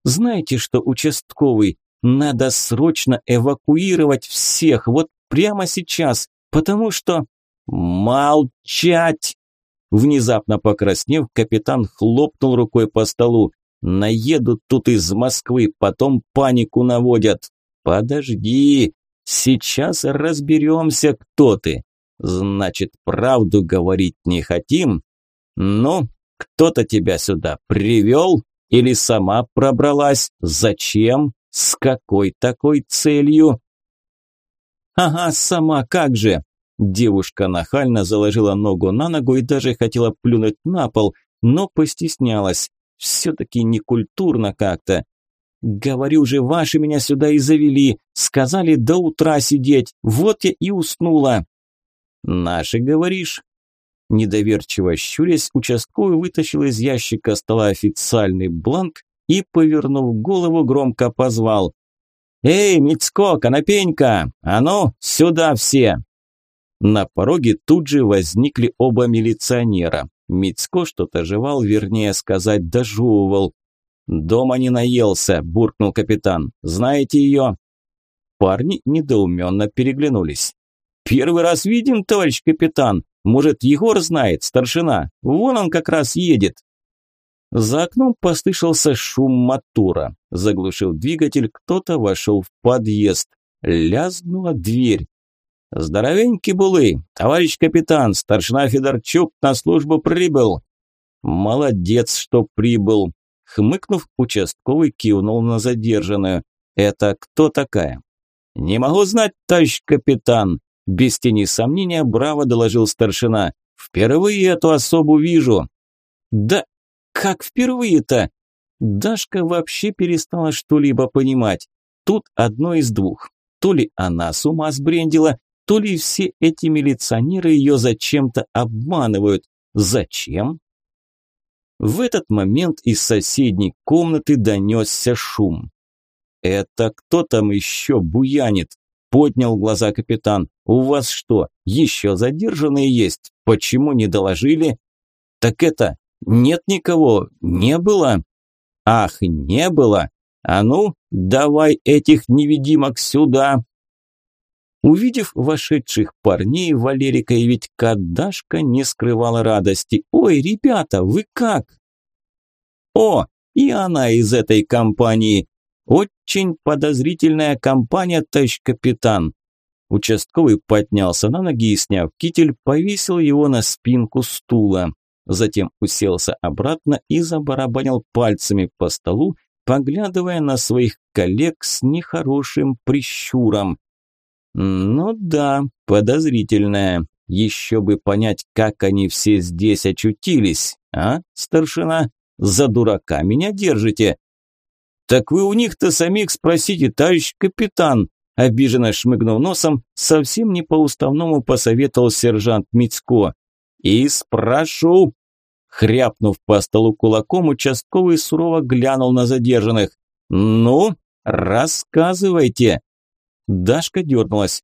Знаете что, участковый, надо срочно эвакуировать всех, вот прямо сейчас, потому что... Молчать! Внезапно покраснев, капитан хлопнул рукой по столу. Наедут тут из Москвы, потом панику наводят. Подожди, сейчас разберемся, кто ты. Значит, правду говорить не хотим? Ну, кто-то тебя сюда привел или сама пробралась? Зачем? С какой такой целью? Ага, сама, как же? Девушка нахально заложила ногу на ногу и даже хотела плюнуть на пол, но постеснялась. Все-таки некультурно как-то. Говорю же, ваши меня сюда и завели. Сказали до утра сидеть. Вот я и уснула. Наши, говоришь? Недоверчиво щурясь, участковый вытащил из ящика стола официальный бланк и, повернув голову, громко позвал. «Эй, Мицко, Конопенька! А ну, сюда все!» На пороге тут же возникли оба милиционера. Мицко что-то жевал, вернее сказать, дожевывал. «Дома не наелся», – буркнул капитан. «Знаете ее?» Парни недоуменно переглянулись. «Первый раз видим, товарищ капитан. Может, Егор знает, старшина? Вон он как раз едет». За окном послышался шум мотора. Заглушил двигатель, кто-то вошел в подъезд. Лязгнула дверь. «Здоровенький булы! Товарищ капитан, старшина Федорчук на службу прибыл!» «Молодец, что прибыл!» Хмыкнув, участковый кивнул на задержанную. «Это кто такая?» «Не могу знать, товарищ капитан!» Без тени сомнения браво доложил старшина. «Впервые эту особу вижу!» «Да как впервые-то? Дашка вообще перестала что-либо понимать. Тут одно из двух. То ли она с ума сбрендила, то ли все эти милиционеры ее зачем-то обманывают. Зачем? В этот момент из соседней комнаты донесся шум. «Это кто там еще буянит?» – поднял глаза капитан. «У вас что, еще задержанные есть? Почему не доложили?» «Так это, нет никого, не было. Ах, не было. А ну, давай этих невидимок сюда. Увидев вошедших парней, Валерика и Витька Дашка не скрывала радости. «Ой, ребята, вы как?» «О, и она из этой компании. Очень подозрительная компания, товарищ капитан». Участковый поднялся на ноги и, сняв китель, повесил его на спинку стула затем уселся обратно и забарабанил пальцами по столу, поглядывая на своих коллег с нехорошим прищуром. «Ну да, подозрительная. Еще бы понять, как они все здесь очутились, а, старшина? За дурака меня держите?» «Так вы у них-то самих спросите, товарищ капитан!» Обиженно шмыгнув носом, совсем не по-уставному посоветовал сержант Мицко. «И спрошу!» Хряпнув по столу кулаком, участковый сурово глянул на задержанных. «Ну, рассказывайте!» Дашка дернулась.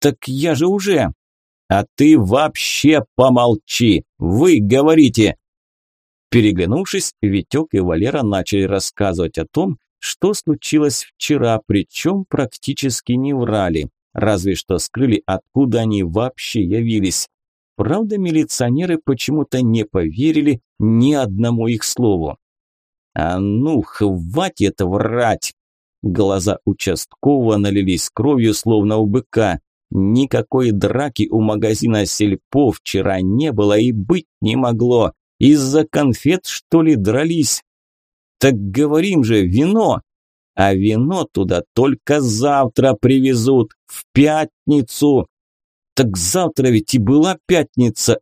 «Так я же уже...» «А ты вообще помолчи! Вы говорите!» Переглянувшись, Витек и Валера начали рассказывать о том, что случилось вчера, причем практически не врали, разве что скрыли, откуда они вообще явились. Правда, милиционеры почему-то не поверили ни одному их слову. «А ну, хватит врать!» Глаза участкового налились кровью, словно у быка. Никакой драки у магазина Сельпо вчера не было и быть не могло. Из-за конфет, что ли, дрались? Так говорим же, вино. А вино туда только завтра привезут, в пятницу. Так завтра ведь и была пятница.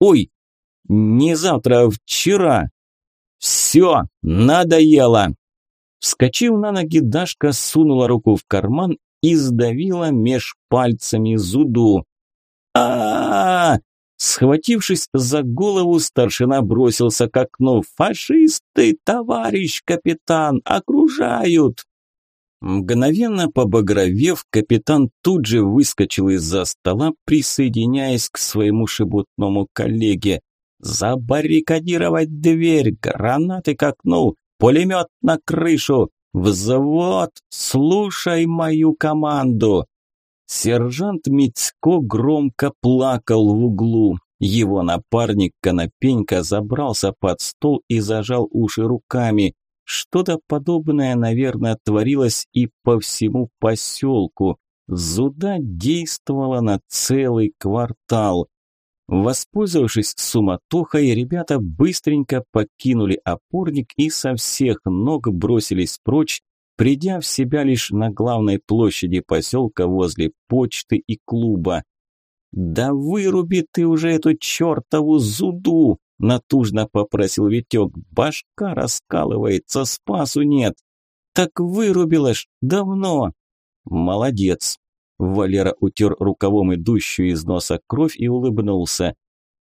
Ой, не завтра, а вчера. Все, надоело. Вскочив на ноги, Дашка сунула руку в карман и сдавила меж пальцами зуду. а, -а, -а, Схватившись за голову, старшина бросился к окну. «Фашисты, товарищ капитан, окружают!» Мгновенно побагровев, капитан тут же выскочил из-за стола, присоединяясь к своему шебутному коллеге. «Забаррикадировать дверь! Гранаты к окну! Пулемет на крышу! Взвод! Слушай мою команду!» Сержант Мицко громко плакал в углу. Его напарник Конопенька забрался под стол и зажал уши руками. Что-то подобное, наверное, творилось и по всему поселку. Зуда действовала на целый квартал. Воспользовавшись суматохой, ребята быстренько покинули опорник и со всех ног бросились прочь, придя в себя лишь на главной площади поселка возле почты и клуба. «Да выруби ты уже эту чертову зуду!» – натужно попросил Витек. «Башка раскалывается, спасу нет!» «Так вырубила ж давно!» «Молодец!» Валера утер рукавом идущую из носа кровь и улыбнулся.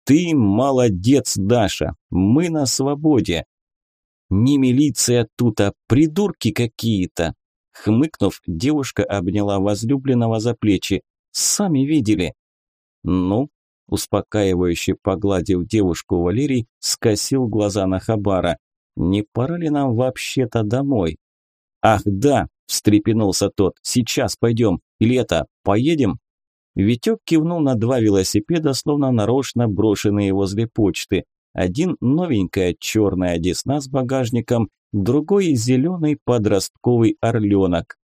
«Ты молодец, Даша! Мы на свободе! Не милиция тут, а придурки какие-то. Хмыкнув, девушка обняла возлюбленного за плечи. Сами видели. Ну, успокаивающе погладив девушку Валерий, скосил глаза на Хабара. Не пора ли нам вообще-то домой? Ах, да, встрепенулся тот. Сейчас пойдем. Или это, поедем? Витек кивнул на два велосипеда, словно нарочно брошенные возле почты. Один новенькая черная десна с багажником, другой зеленый подростковый орленок.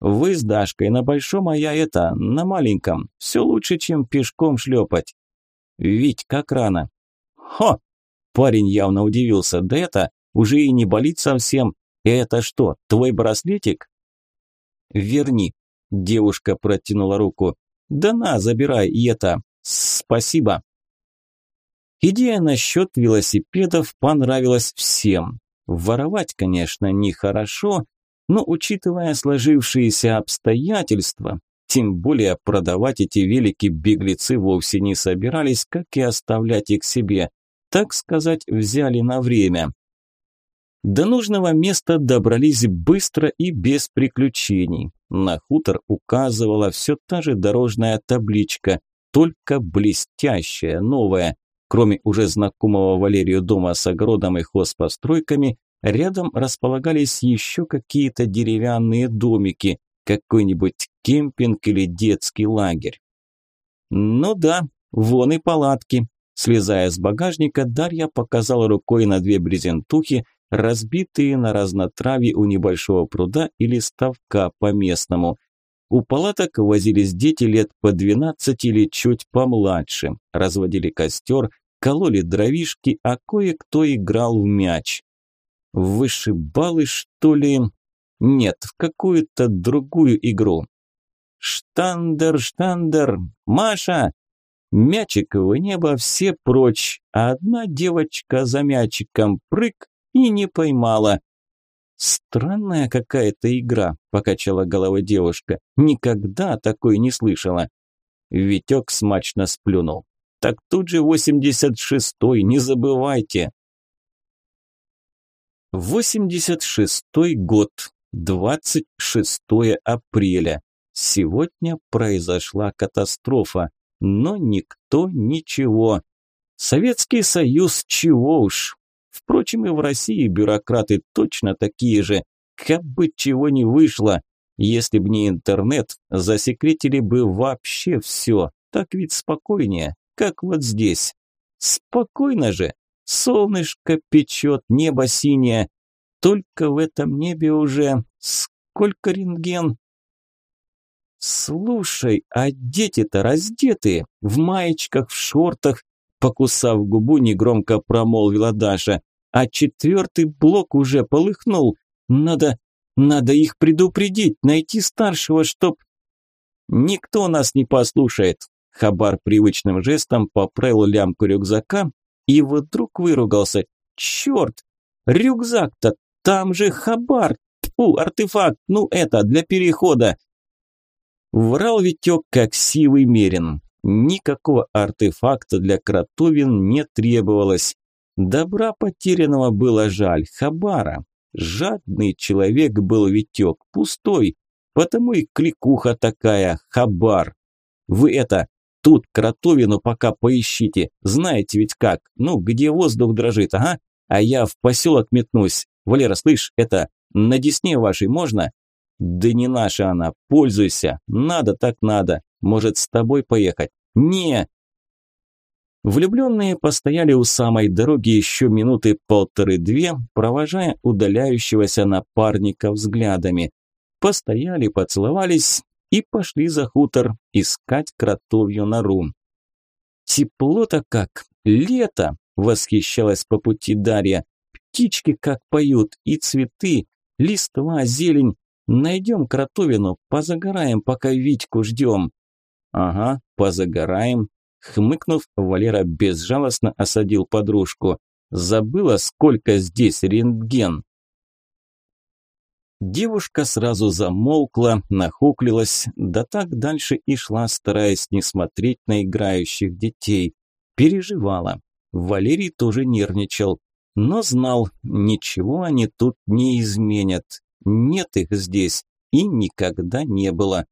Вы с Дашкой на большом, а я это, на маленьком. Все лучше, чем пешком шлепать. Ведь как рано. Хо! Парень явно удивился. Да это уже и не болит совсем. Это что, твой браслетик? Верни. Девушка протянула руку. Да на, забирай и это. Спасибо. Идея насчет велосипедов понравилась всем. Воровать, конечно, нехорошо, но учитывая сложившиеся обстоятельства, тем более продавать эти велики беглецы вовсе не собирались, как и оставлять их себе. Так сказать, взяли на время. До нужного места добрались быстро и без приключений. На хутор указывала все та же дорожная табличка, только блестящая, новая. Кроме уже знакомого Валерию дома с огородом и хозпостройками, рядом располагались еще какие-то деревянные домики, какой-нибудь кемпинг или детский лагерь. Ну да, вон и палатки. Слезая с багажника, Дарья показала рукой на две брезентухи, разбитые на разнотравье у небольшого пруда или ставка по-местному. У палаток возились дети лет по 12 или чуть помладше, разводили костер, кололи дровишки, а кое-кто играл в мяч. Вышибалы, что ли? Нет, в какую-то другую игру. Штандер, штандер, Маша! Мячик в небо, все прочь, а одна девочка за мячиком прыг и не поймала. «Странная какая-то игра», – покачала головой девушка. «Никогда такой не слышала». Витек смачно сплюнул. «Так тут же 86-й, не забывайте». 86-й год, 26 апреля. Сегодня произошла катастрофа, но никто ничего. Советский Союз чего уж, Впрочем, и в России бюрократы точно такие же. Как бы чего не вышло. Если б не интернет, засекретили бы вообще все. Так ведь спокойнее. как вот здесь. Спокойно же, солнышко печет, небо синее. Только в этом небе уже сколько рентген? Слушай, а дети-то раздетые, в маечках, в шортах, покусав губу, негромко промолвила Даша. А четвертый блок уже полыхнул. Надо, надо их предупредить, найти старшего, чтоб... Никто нас не послушает. Хабар привычным жестом поправил лямку рюкзака и вдруг выругался. Черт, рюкзак-то, там же хабар, тьфу, артефакт, ну это, для перехода. Врал Витек, как сивый мерин. Никакого артефакта для кротовин не требовалось. Добра потерянного было жаль, Хабара. Жадный человек был Витек, пустой, потому и кликуха такая, Хабар. Вы это, тут кротовину пока поищите, знаете ведь как, ну, где воздух дрожит, ага, а я в поселок метнусь. Валера, слышь, это, на Десне вашей можно? «Да не наша она, пользуйся. Надо так надо. Может, с тобой поехать?» «Не!» Влюбленные постояли у самой дороги еще минуты полторы-две, провожая удаляющегося напарника взглядами. Постояли, поцеловались и пошли за хутор искать кротовью нору. «Тепло-то как! Лето!» – восхищалась по пути Дарья. «Птички как поют, и цветы, листва, зелень, Найдем кротовину, позагораем, пока Витьку ждем. Ага, позагораем. Хмыкнув, Валера безжалостно осадил подружку. Забыла, сколько здесь рентген. Девушка сразу замолкла, нахуклилась, да так дальше и шла, стараясь не смотреть на играющих детей. Переживала. Валерий тоже нервничал, но знал, ничего они тут не изменят. Нет их здесь и никогда не было.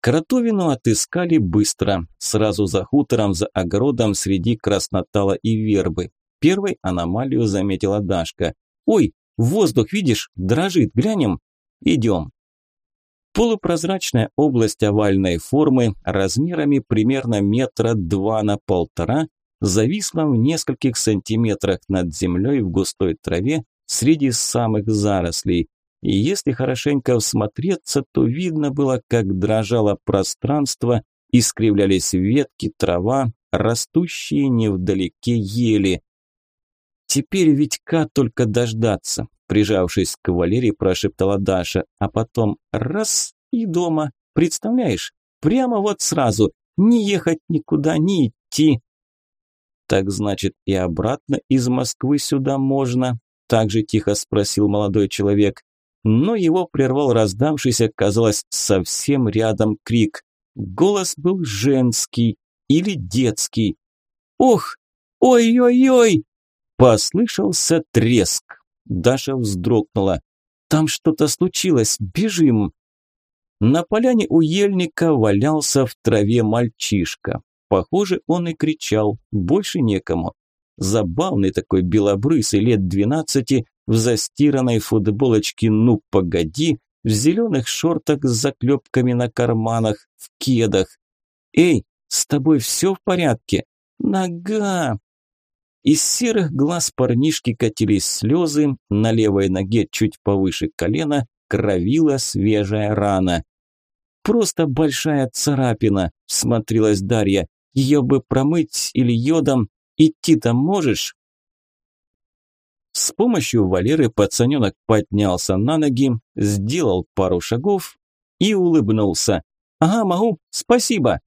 Кротовину отыскали быстро, сразу за хутором, за огородом среди краснотала и вербы. Первой аномалию заметила Дашка. «Ой, воздух, видишь, дрожит, глянем?» «Идем». Полупрозрачная область овальной формы, размерами примерно метра два на полтора, зависла в нескольких сантиметрах над землей в густой траве среди самых зарослей и если хорошенько всмотреться, то видно было, как дрожало пространство, искривлялись ветки, трава, растущие невдалеке ели. «Теперь Витька только дождаться», – прижавшись к Валерии, прошептала Даша, а потом раз и дома, представляешь, прямо вот сразу, не ехать никуда, не идти. «Так значит, и обратно из Москвы сюда можно?» – также тихо спросил молодой человек но его прервал раздавшийся, казалось, совсем рядом крик. Голос был женский или детский. «Ох! Ой-ой-ой!» Послышался треск. Даша вздрогнула. «Там что-то случилось, бежим!» На поляне у ельника валялся в траве мальчишка. Похоже, он и кричал, больше некому. Забавный такой белобрысый, лет двенадцати, в застиранной футболочке «Ну, погоди», в зеленых шортах с заклепками на карманах, в кедах. «Эй, с тобой все в порядке?» «Нога!» Из серых глаз парнишки катились слезы, на левой ноге чуть повыше колена кровила свежая рана. «Просто большая царапина», – смотрелась Дарья. «Ее бы промыть или йодом. Идти-то можешь?» С помощью Валеры пацаненок поднялся на ноги, сделал пару шагов и улыбнулся. «Ага, могу, спасибо.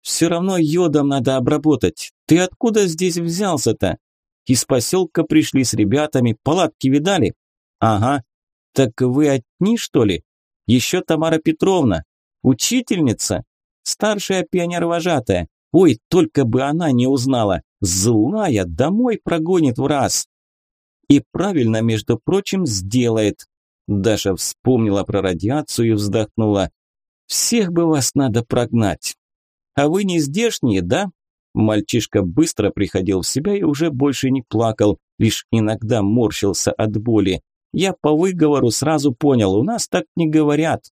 Все равно йодом надо обработать. Ты откуда здесь взялся-то? Из поселка пришли с ребятами, палатки видали? Ага. Так вы одни, что ли? Еще Тамара Петровна. Учительница? Старшая пионер-вожатая. Ой, только бы она не узнала. Злая, домой прогонит в раз. И правильно, между прочим, сделает. Даша вспомнила про радиацию и вздохнула. «Всех бы вас надо прогнать. А вы не здешние, да?» Мальчишка быстро приходил в себя и уже больше не плакал, лишь иногда морщился от боли. «Я по выговору сразу понял, у нас так не говорят».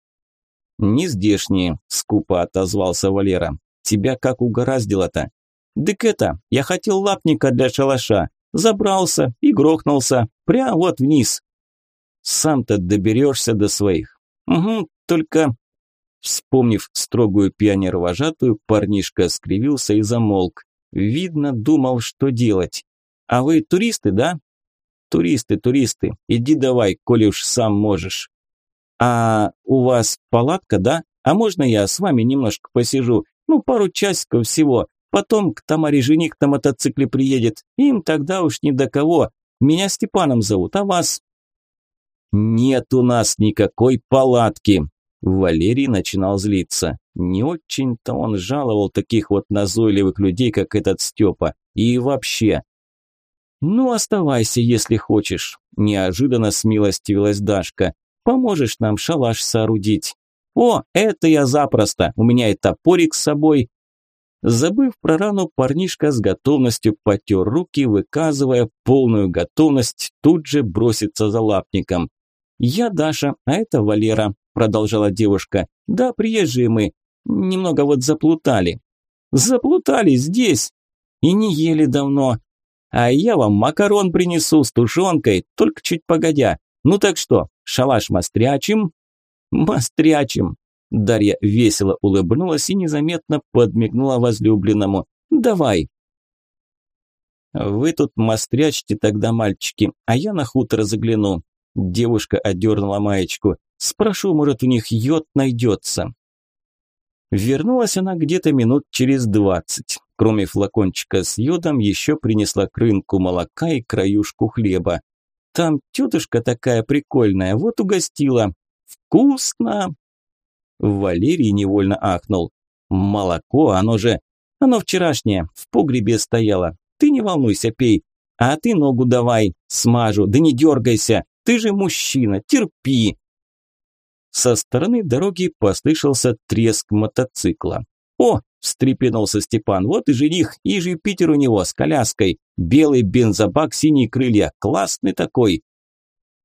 «Не здешние», – скупо отозвался Валера. «Тебя как угораздило-то? «Дык это, я хотел лапника для шалаша. Забрался и грохнулся. Прямо вот вниз». «Сам-то доберешься до своих». «Угу, только...» Вспомнив строгую пионер-вожатую, парнишка скривился и замолк. Видно, думал, что делать. «А вы туристы, да?» «Туристы, туристы. Иди давай, коли уж сам можешь». «А у вас палатка, да? А можно я с вами немножко посижу? Ну, пару часиков всего. Потом к Тамаре жених на мотоцикле приедет. Им тогда уж ни до кого. Меня Степаном зовут, а вас?» «Нет у нас никакой палатки!» Валерий начинал злиться. Не очень-то он жаловал таких вот назойливых людей, как этот Степа. И вообще. «Ну, оставайся, если хочешь», – неожиданно смилостивилась Дашка. «Поможешь нам шалаш соорудить». «О, это я запросто, у меня и топорик с собой». Забыв про рану, парнишка с готовностью потер руки, выказывая полную готовность тут же броситься за лапником. «Я Даша, а это Валера», – продолжала девушка. «Да, приезжие мы. Немного вот заплутали». «Заплутали здесь?» «И не ели давно. А я вам макарон принесу с тушенкой, только чуть погодя. Ну так что, шалаш мострячим?» «Мострячим!» Дарья весело улыбнулась и незаметно подмигнула возлюбленному. «Давай!» «Вы тут мострячьте тогда, мальчики, а я на хутор загляну. Девушка одернула маечку. Спрошу, может, у них йод найдется. Вернулась она где-то минут через двадцать. Кроме флакончика с йодом, еще принесла к молока и краюшку хлеба. Там тетушка такая прикольная, вот угостила. Вкусно! Валерий невольно ахнул. Молоко, оно же... Оно вчерашнее, в погребе стояло. Ты не волнуйся, пей. А ты ногу давай, смажу, да не дергайся. Ты же мужчина, терпи!» Со стороны дороги послышался треск мотоцикла. «О!» – встрепенулся Степан. «Вот и жених, и же Питер у него с коляской. Белый бензобак, синие крылья. Классный такой!»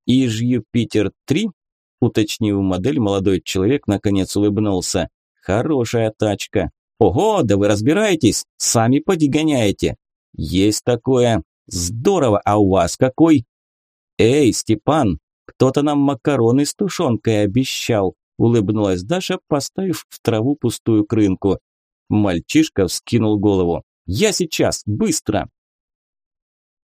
«Иж Юпитер-3?» – уточнив модель, молодой человек наконец улыбнулся. «Хорошая тачка. Ого, да вы разбираетесь, сами поди гоняете». «Есть такое. Здорово, а у вас какой?» «Эй, Степан, кто-то нам макароны с тушенкой обещал», улыбнулась Даша, поставив в траву пустую крынку. Мальчишка вскинул голову. «Я сейчас, быстро!»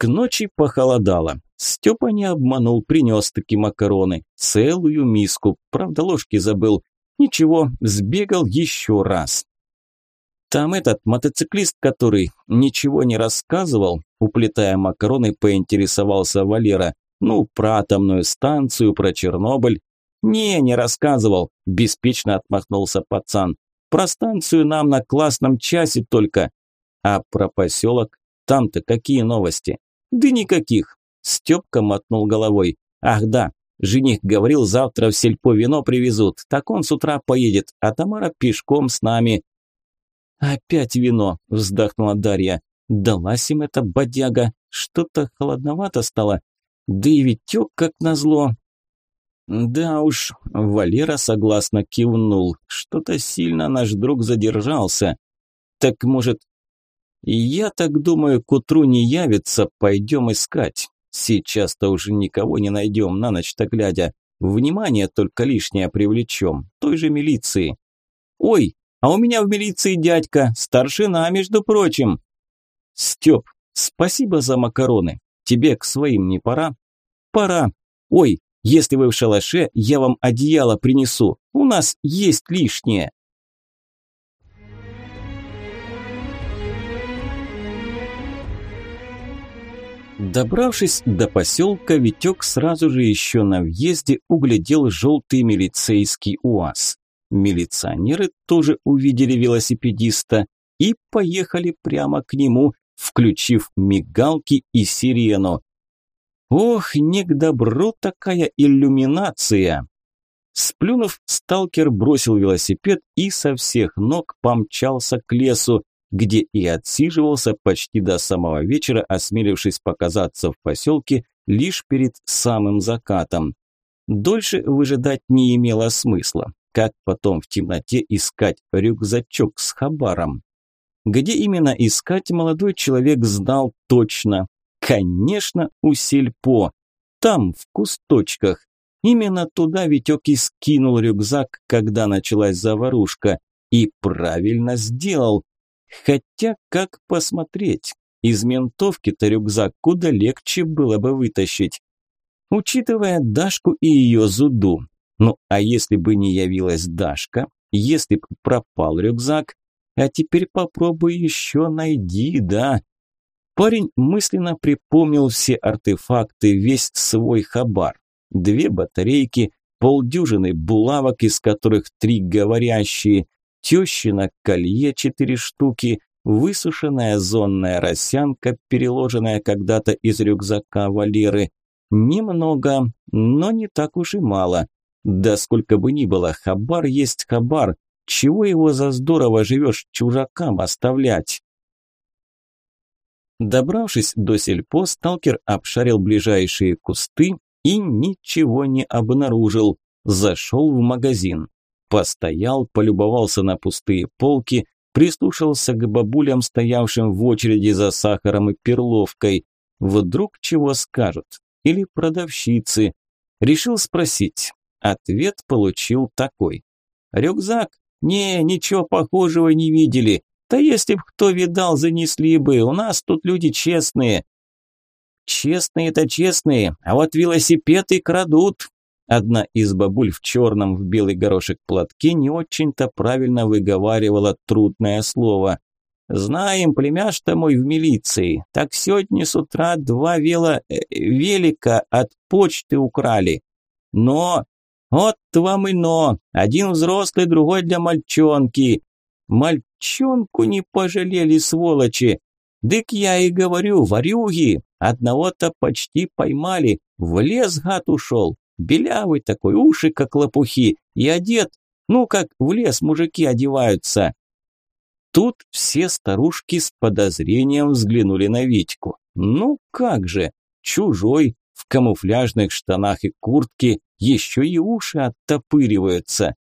К ночи похолодало. Степа не обманул, принес таки макароны. Целую миску, правда ложки забыл. Ничего, сбегал еще раз. Там этот мотоциклист, который ничего не рассказывал, уплетая макароны, поинтересовался Валера. Ну, про атомную станцию, про Чернобыль. Не, не рассказывал, беспечно отмахнулся пацан. Про станцию нам на классном часе только. А про поселок? Там-то какие новости? Да никаких. Степка мотнул головой. Ах да, жених говорил, завтра в сельпо вино привезут. Так он с утра поедет, а Тамара пешком с нами. Опять вино, вздохнула Дарья. Далась им эта бодяга. Что-то холодновато стало. Да и Витек, как назло. Да уж, Валера согласно кивнул. Что-то сильно наш друг задержался. Так может... Я так думаю, к утру не явится, пойдем искать. Сейчас-то уже никого не найдем, на ночь-то глядя. Внимание только лишнее привлечем, той же милиции. Ой, а у меня в милиции дядька, старшина, между прочим. Степ, спасибо за макароны. Тебе к своим не пора? Пора. Ой, если вы в шалаше, я вам одеяло принесу. У нас есть лишнее. Добравшись до поселка, Витек сразу же еще на въезде углядел желтый милицейский УАЗ. Милиционеры тоже увидели велосипедиста и поехали прямо к нему, включив мигалки и сирену. Ох, не к добру такая иллюминация! Сплюнув, сталкер бросил велосипед и со всех ног помчался к лесу, где и отсиживался почти до самого вечера, осмелившись показаться в поселке лишь перед самым закатом. Дольше выжидать не имело смысла. Как потом в темноте искать рюкзачок с хабаром? Где именно искать молодой человек знал точно. Конечно, у сельпо. Там, в кусточках. Именно туда Витек и скинул рюкзак, когда началась заварушка. И правильно сделал. Хотя, как посмотреть? Из ментовки-то рюкзак куда легче было бы вытащить. Учитывая Дашку и ее зуду. Ну, а если бы не явилась Дашка? Если бы пропал рюкзак? А теперь попробуй еще найди, да. Парень мысленно припомнил все артефакты, весь свой хабар. Две батарейки, полдюжины булавок, из которых три говорящие, тещина колье четыре штуки, высушенная зонная росянка, переложенная когда-то из рюкзака Валеры. Немного, но не так уж и мало. Да сколько бы ни было, хабар есть хабар, чего его за здорово живешь чужакам оставлять? Добравшись до сельпо, сталкер обшарил ближайшие кусты и ничего не обнаружил. Зашел в магазин. Постоял, полюбовался на пустые полки, прислушался к бабулям, стоявшим в очереди за сахаром и перловкой. Вдруг чего скажут? Или продавщицы? Решил спросить. Ответ получил такой. «Рюкзак «Не, ничего похожего не видели. Да если б кто видал, занесли бы. У нас тут люди честные». «Честные-то честные, а вот велосипеды крадут». Одна из бабуль в черном в белый горошек платке не очень-то правильно выговаривала трудное слово. «Знаем, племяш-то мой в милиции. Так сегодня с утра два вело... Э, велика от почты украли. Но вот вам и но. Один взрослый, другой для мальчонки. Мальчонку не пожалели, сволочи. Дык я и говорю, варюги. Одного-то почти поймали. В лес гад ушел. Белявый такой, уши как лопухи. И одет, ну как в лес мужики одеваются. Тут все старушки с подозрением взглянули на Витьку. Ну как же, чужой, в камуфляжных штанах и куртке, еще и уши оттопыриваются.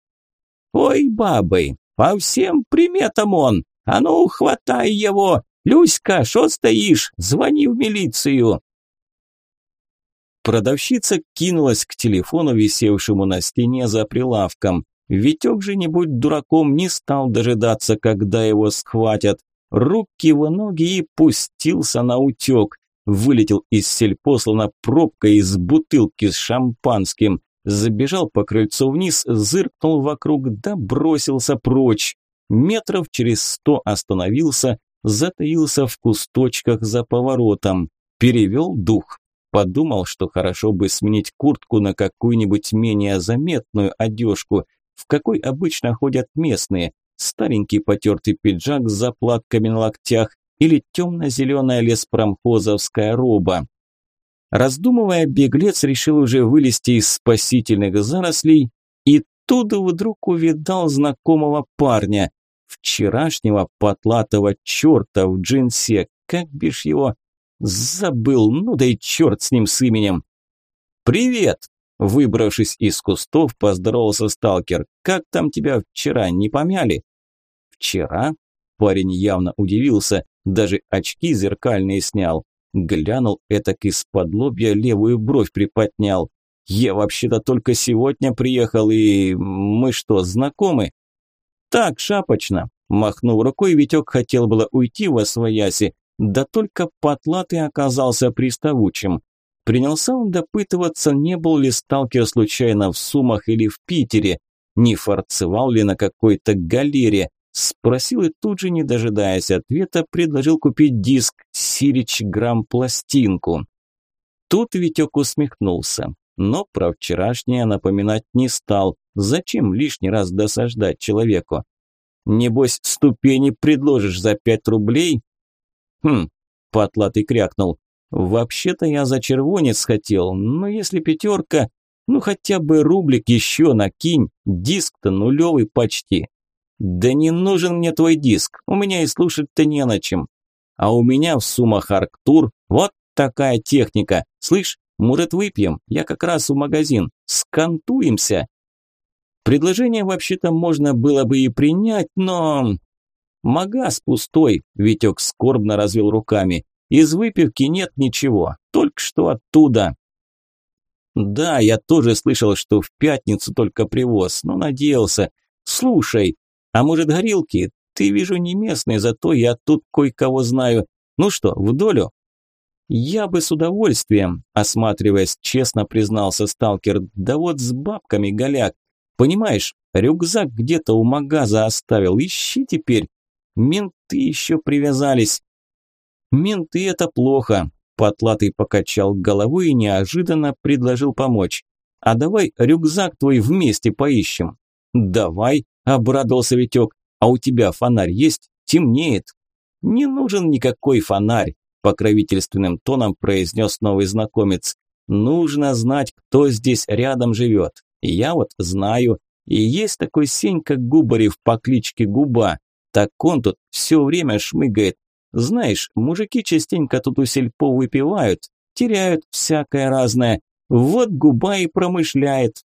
«Ой, бабы, по всем приметам он! А ну, хватай его! Люська, что стоишь? Звони в милицию!» Продавщица кинулась к телефону, висевшему на стене за прилавком. Витек же, не будь дураком, не стал дожидаться, когда его схватят. Руки в ноги и пустился на утек. Вылетел из сельпо, словно пробка из бутылки с шампанским забежал по крыльцу вниз, зыркнул вокруг, да бросился прочь. Метров через сто остановился, затаился в кусточках за поворотом, перевел дух. Подумал, что хорошо бы сменить куртку на какую-нибудь менее заметную одежку, в какой обычно ходят местные, старенький потертый пиджак с заплатками на локтях или темно-зеленая леспромхозовская роба. Раздумывая, беглец решил уже вылезти из спасительных зарослей и тут вдруг увидал знакомого парня, вчерашнего потлатого черта в джинсе, как бишь его, забыл, ну да и черт с ним с именем. «Привет!» Выбравшись из кустов, поздоровался сталкер. «Как там тебя вчера, не помяли?» «Вчера?» Парень явно удивился, даже очки зеркальные снял. Глянул этак из-под лобья, левую бровь приподнял. «Я вообще-то только сегодня приехал, и мы что, знакомы?» «Так, шапочно!» Махнув рукой, Витек хотел было уйти во свояси, да только потлатый оказался приставучим. Принялся он допытываться, не был ли сталкер случайно в Сумах или в Питере, не фарцевал ли на какой-то галере, Спросил и тут же, не дожидаясь ответа, предложил купить диск «Сирич грамм пластинку». Тут Витек усмехнулся, но про вчерашнее напоминать не стал. Зачем лишний раз досаждать человеку? Небось, ступени предложишь за пять рублей? Хм, потлатый крякнул. Вообще-то я за червонец хотел, но если пятерка, ну хотя бы рублик еще накинь, диск-то нулевый почти. «Да не нужен мне твой диск, у меня и слушать-то не на чем. А у меня в суммах Арктур вот такая техника. Слышь, может выпьем? Я как раз в магазин. Скантуемся». Предложение вообще-то можно было бы и принять, но... Магаз пустой, Витек скорбно развел руками. Из выпивки нет ничего, только что оттуда. Да, я тоже слышал, что в пятницу только привоз, но надеялся. Слушай, а может горилки? Ты, вижу, не местный, зато я тут кое-кого знаю. Ну что, в долю? Я бы с удовольствием, осматриваясь, честно признался сталкер. Да вот с бабками голяк. Понимаешь, рюкзак где-то у магаза оставил. Ищи теперь. Менты еще привязались. Менты это плохо. Потлатый покачал головой и неожиданно предложил помочь. А давай рюкзак твой вместе поищем. Давай, обрадовался Витек. А у тебя фонарь есть? Темнеет. Не нужен никакой фонарь, покровительственным тоном произнес новый знакомец. Нужно знать, кто здесь рядом живет. Я вот знаю. И есть такой Сенька Губарев по кличке Губа. Так он тут все время шмыгает. Знаешь, мужики частенько тут у сельпо выпивают, теряют всякое разное. Вот Губа и промышляет.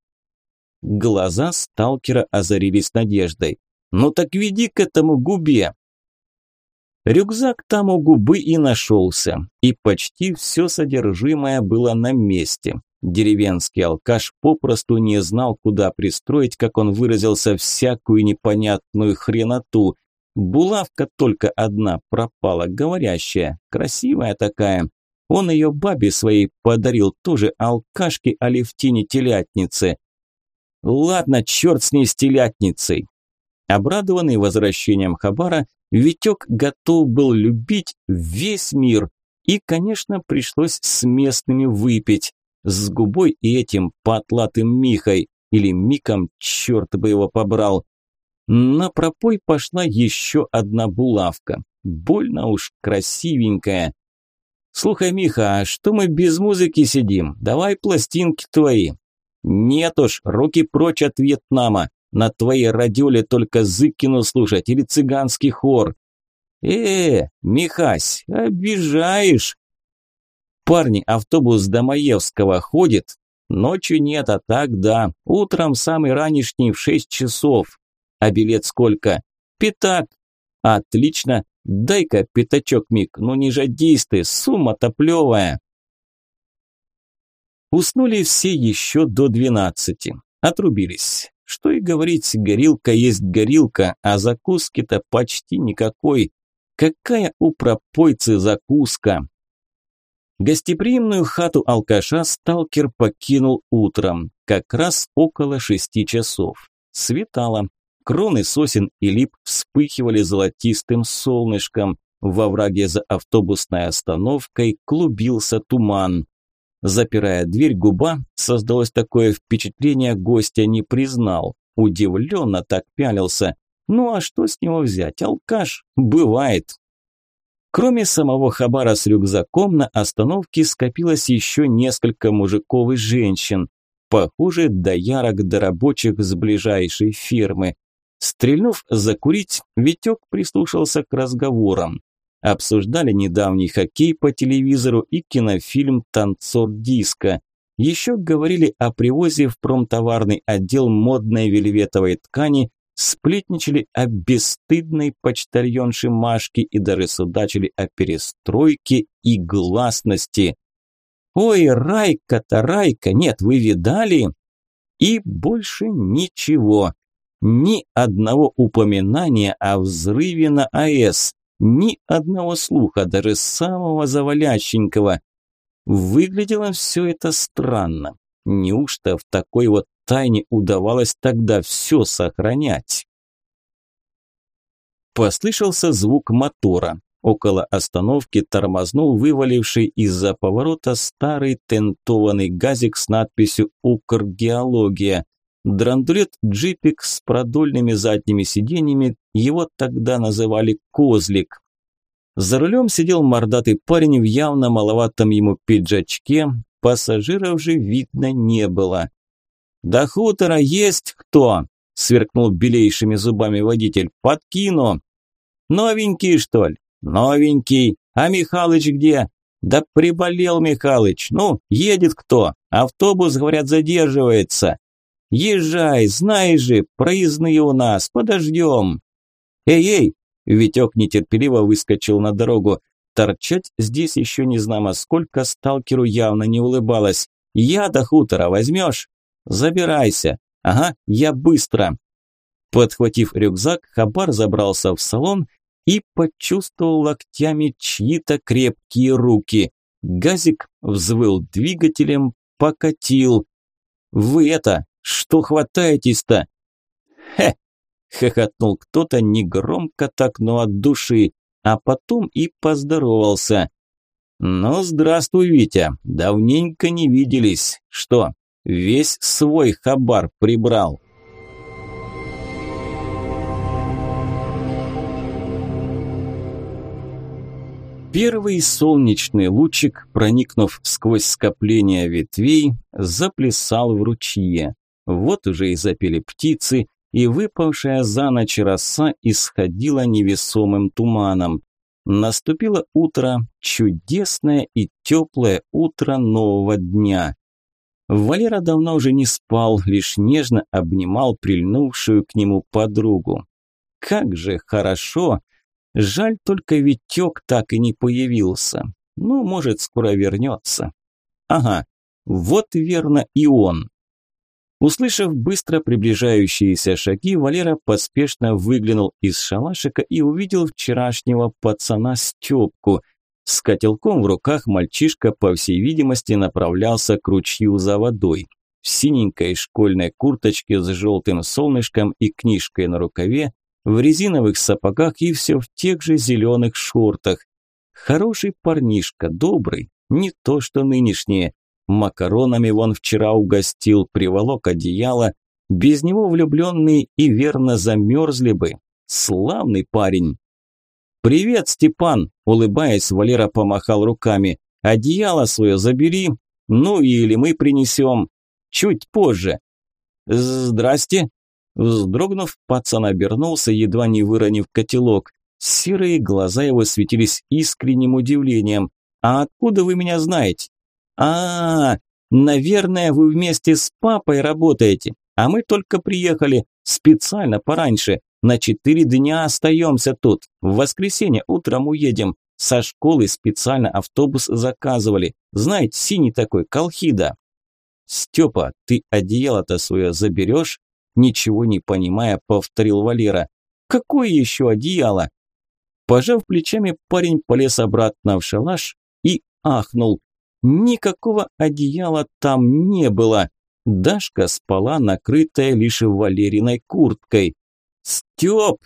Глаза сталкера озарились надеждой. «Ну так веди к этому губе!» Рюкзак там у губы и нашелся, и почти все содержимое было на месте. Деревенский алкаш попросту не знал, куда пристроить, как он выразился, всякую непонятную хреноту. Булавка только одна пропала, говорящая, красивая такая. Он ее бабе своей подарил, тоже алкашке Алевтине-телятнице. Ладно, черт с ней с телятницей. Обрадованный возвращением Хабара, Витек готов был любить весь мир. И, конечно, пришлось с местными выпить. С губой и этим потлатым Михой. Или Миком, черт бы его побрал. На пропой пошла еще одна булавка. Больно уж красивенькая. «Слухай, Миха, а что мы без музыки сидим? Давай пластинки твои». «Нет уж, руки прочь от Вьетнама. На твоей радиоле только Зыкину слушать или цыганский хор». «Э, Михась, обижаешь!» «Парни, автобус до Маевского ходит?» «Ночью нет, а так да. Утром самый ранешний в шесть часов. А билет сколько? Пятак. Отлично. Дай-ка пятачок, Мик. Ну не жадись ты, сумма-то плевая. Уснули все еще до двенадцати. Отрубились. Что и говорить, горилка есть горилка, а закуски-то почти никакой. Какая у пропойцы закуска? Гостеприимную хату алкаша сталкер покинул утром, как раз около шести часов. Светало, Кроны сосен и лип вспыхивали золотистым солнышком. Во враге за автобусной остановкой клубился туман. Запирая дверь, губа, создалось такое впечатление, гостя не признал. Удивленно так пялился. Ну а что с него взять? Алкаш? Бывает. Кроме самого Хабара с рюкзаком, на остановке скопилось еще несколько мужиков и женщин. Похоже, доярок до рабочих с ближайшей фермы. Стрельнув закурить, Витек прислушался к разговорам. Обсуждали недавний хоккей по телевизору и кинофильм «Танцор диска». Еще говорили о привозе в промтоварный отдел модной вельветовой ткани, сплетничали о бесстыдной почтальонше Машке и даже судачили о перестройке и гласности. «Ой, Райка-то, Райка, нет, вы видали?» И больше ничего. Ни одного упоминания о взрыве на АЭС, ни одного слуха, даже самого завалященького. Выглядело все это странно. Неужто в такой вот тайне удавалось тогда все сохранять? Послышался звук мотора. Около остановки тормознул вываливший из-за поворота старый тентованный газик с надписью «Укргеология». Драндулет-джипик с продольными задними сиденьями, его тогда называли «козлик». За рулем сидел мордатый парень в явно маловатом ему пиджачке, пассажиров же видно не было. «До хутора есть кто?» – сверкнул белейшими зубами водитель. «Подкину!» «Новенький, что ли?» «Новенький. А Михалыч где?» «Да приболел Михалыч. Ну, едет кто? Автобус, говорят, задерживается». Езжай, знаешь же, проездные у нас, подождем. Эй-эй, Витек нетерпеливо выскочил на дорогу. Торчать здесь еще не знамо сколько, сталкеру явно не улыбалось. «Я до хутора возьмешь?» «Забирайся». «Ага, я быстро». Подхватив рюкзак, Хабар забрался в салон и почувствовал локтями чьи-то крепкие руки. Газик взвыл двигателем, покатил. «Вы это, что хватаетесь-то?» «Хе!» – хохотнул кто-то негромко так, но от души а потом и поздоровался. «Ну, здравствуй, Витя, давненько не виделись. Что, весь свой хабар прибрал?» Первый солнечный лучик, проникнув сквозь скопление ветвей, заплясал в ручье. Вот уже и запели птицы, и выпавшая за ночь роса исходила невесомым туманом. Наступило утро, чудесное и теплое утро нового дня. Валера давно уже не спал, лишь нежно обнимал прильнувшую к нему подругу. Как же хорошо! Жаль только Витек так и не появился. Ну, может, скоро вернется. Ага, вот верно и он. Услышав быстро приближающиеся шаги, Валера поспешно выглянул из шалашика и увидел вчерашнего пацана Степку. С котелком в руках мальчишка, по всей видимости, направлялся к ручью за водой. В синенькой школьной курточке с желтым солнышком и книжкой на рукаве, в резиновых сапогах и все в тех же зеленых шортах. Хороший парнишка, добрый, не то что нынешние. Макаронами вон вчера угостил, приволок одеяло. Без него влюбленные и верно замерзли бы. Славный парень. «Привет, Степан!» – улыбаясь, Валера помахал руками. «Одеяло свое забери, ну или мы принесем. Чуть позже». «Здрасте!» Вздрогнув, пацан обернулся, едва не выронив котелок. Серые глаза его светились искренним удивлением. «А откуда вы меня знаете?» А, наверное, вы вместе с папой работаете, а мы только приехали специально пораньше. На четыре дня остаемся тут. В воскресенье утром уедем. Со школы специально автобус заказывали. Знаете, синий такой, колхида. Степа, ты одеяло-то свое заберешь? Ничего не понимая, повторил Валера. Какое еще одеяло? Пожав плечами, парень полез обратно в шалаш и ахнул. Никакого одеяла там не было. Дашка спала, накрытая лишь Валериной курткой. «Степ!»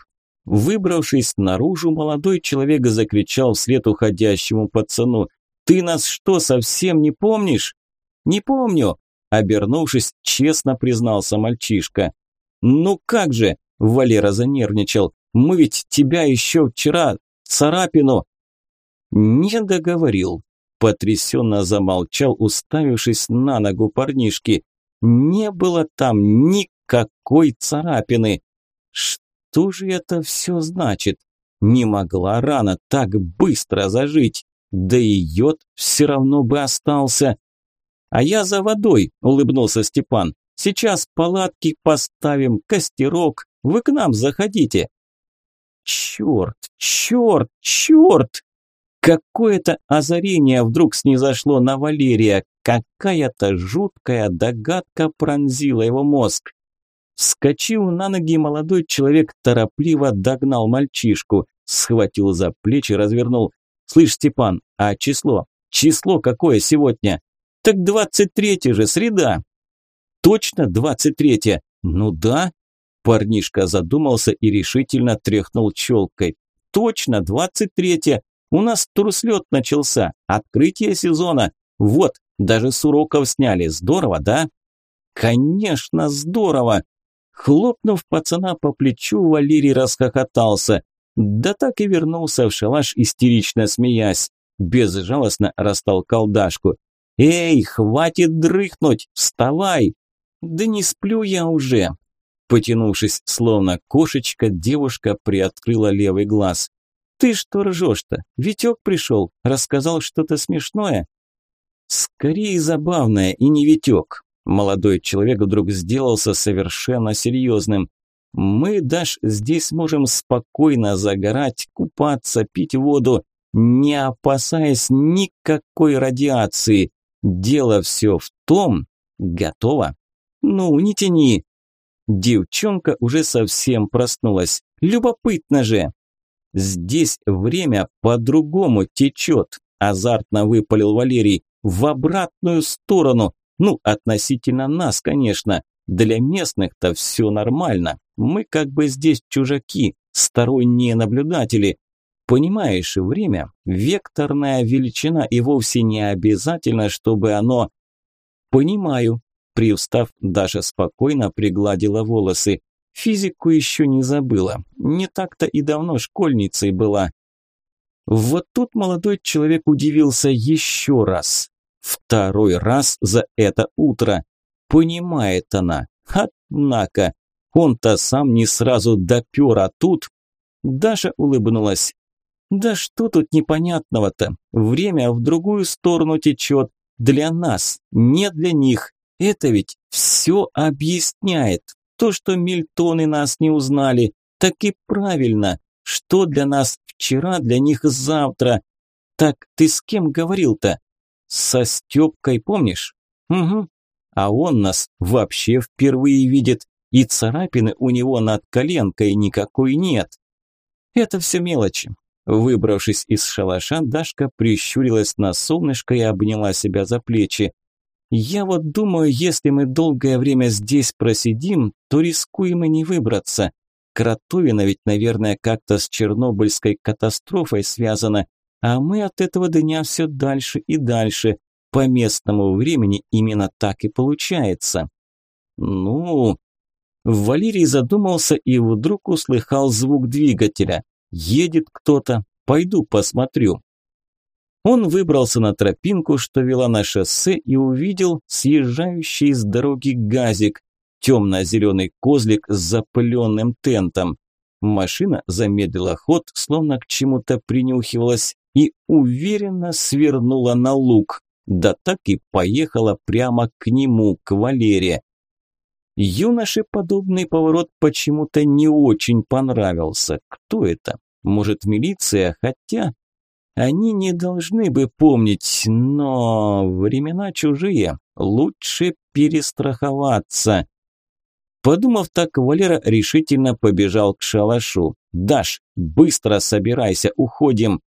Выбравшись наружу, молодой человек закричал вслед уходящему пацану. «Ты нас что, совсем не помнишь?» «Не помню», – обернувшись, честно признался мальчишка. «Ну как же?» – Валера занервничал. «Мы ведь тебя еще вчера, царапину...» Не договорил потрясенно замолчал, уставившись на ногу парнишки. Не было там никакой царапины. Что же это все значит? Не могла рана так быстро зажить. Да и йод все равно бы остался. А я за водой, улыбнулся Степан. Сейчас палатки поставим, костерок. Вы к нам заходите. Черт, черт, черт! Какое-то озарение вдруг снизошло на Валерия, какая-то жуткая догадка пронзила его мозг. Вскочив на ноги, молодой человек торопливо догнал мальчишку, схватил за плечи, развернул. «Слышь, Степан, а число? Число какое сегодня?» «Так двадцать третье же, среда!» «Точно двадцать третье?» «Ну да!» Парнишка задумался и решительно тряхнул челкой. «Точно двадцать третье! У нас турслет начался, открытие сезона. Вот, даже с уроков сняли. Здорово, да? Конечно, здорово. Хлопнув пацана по плечу, Валерий расхохотался. Да так и вернулся в шалаш, истерично смеясь. Безжалостно растолкал Дашку. «Эй, хватит дрыхнуть! Вставай!» «Да не сплю я уже!» Потянувшись, словно кошечка, девушка приоткрыла левый глаз. «Ты что ржешь-то? Витек пришел, рассказал что-то смешное?» «Скорее забавное и не Витек». Молодой человек вдруг сделался совершенно серьезным. Мы, Даш, здесь можем спокойно загорать, купаться, пить воду, не опасаясь никакой радиации. Дело все в том... Готово? Ну, не тяни. Девчонка уже совсем проснулась. Любопытно же. Здесь время по-другому течет, азартно выпалил Валерий, в обратную сторону. Ну, относительно нас, конечно. Для местных-то все нормально. Мы как бы здесь чужаки, сторонние наблюдатели. Понимаешь, время – векторная величина, и вовсе не обязательно, чтобы оно… Понимаю. Привстав, Даша спокойно пригладила волосы. Физику еще не забыла. Не так-то и давно школьницей была. Вот тут молодой человек удивился еще раз. Второй раз за это утро. Понимает она. Однако, он-то сам не сразу допер, а тут... Даша улыбнулась. Да что тут непонятного-то? Время в другую сторону течет. Для нас, не для них. Это ведь все объясняет. То, что Мильтоны нас не узнали, так и правильно. Что для нас вчера, для них завтра. Так ты с кем говорил-то? Со Степкой, помнишь? Угу. А он нас вообще впервые видит, и царапины у него над коленкой никакой нет. Это все мелочи. Выбравшись из шалаша, Дашка прищурилась на солнышко и обняла себя за плечи. «Я вот думаю, если мы долгое время здесь просидим, то рискуем и не выбраться. Кротовина ведь, наверное, как-то с Чернобыльской катастрофой связана, а мы от этого дня все дальше и дальше. По местному времени именно так и получается». «Ну...» Валерий задумался и вдруг услыхал звук двигателя. Едет кто-то, пойду посмотрю. Он выбрался на тропинку, что вела на шоссе, и увидел съезжающий с дороги газик, темно-зеленый козлик с запыленным тентом. Машина замедлила ход, словно к чему-то принюхивалась, и уверенно свернула на луг, да так и поехала прямо к нему, к Валере. Юноше подобный поворот почему-то не очень понравился. Кто это? Может, милиция? Хотя они не должны бы помнить, но времена чужие. Лучше перестраховаться. Подумав так, Валера решительно побежал к шалашу. «Даш, быстро собирайся, уходим!»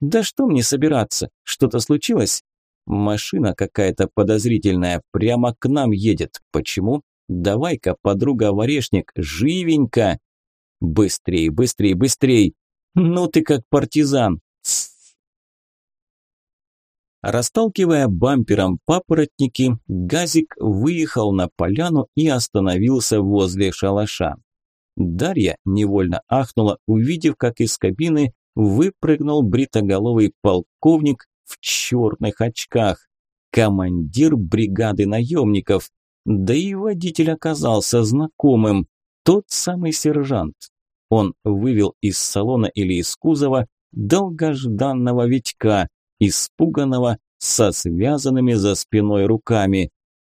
«Да что мне собираться? Что-то случилось?» «Машина какая-то подозрительная, прямо к нам едет. Почему?» Давай-ка, подруга Ворешник, живенько. Быстрей, быстрей, быстрей. Ну ты как партизан. Расталкивая бампером папоротники, Газик выехал на поляну и остановился возле шалаша. Дарья невольно ахнула, увидев, как из кабины выпрыгнул бритоголовый полковник в черных очках, командир бригады наемников. Да и водитель оказался знакомым, тот самый сержант. Он вывел из салона или из кузова долгожданного Витька, испуганного, со связанными за спиной руками.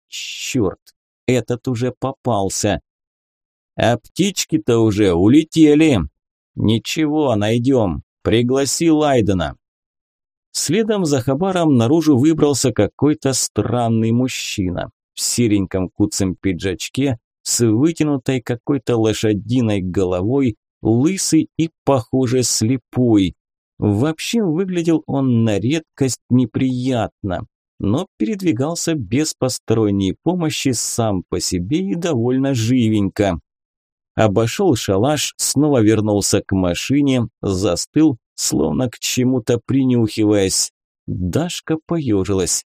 Черт, этот уже попался. А птички-то уже улетели. Ничего, найдем. Пригласи Лайдена. Следом за Хабаром наружу выбрался какой-то странный мужчина в сереньком куцем пиджачке, с вытянутой какой-то лошадиной головой, лысый и, похоже, слепой. Вообще выглядел он на редкость неприятно, но передвигался без посторонней помощи сам по себе и довольно живенько. Обошел шалаш, снова вернулся к машине, застыл, словно к чему-то принюхиваясь. Дашка поежилась.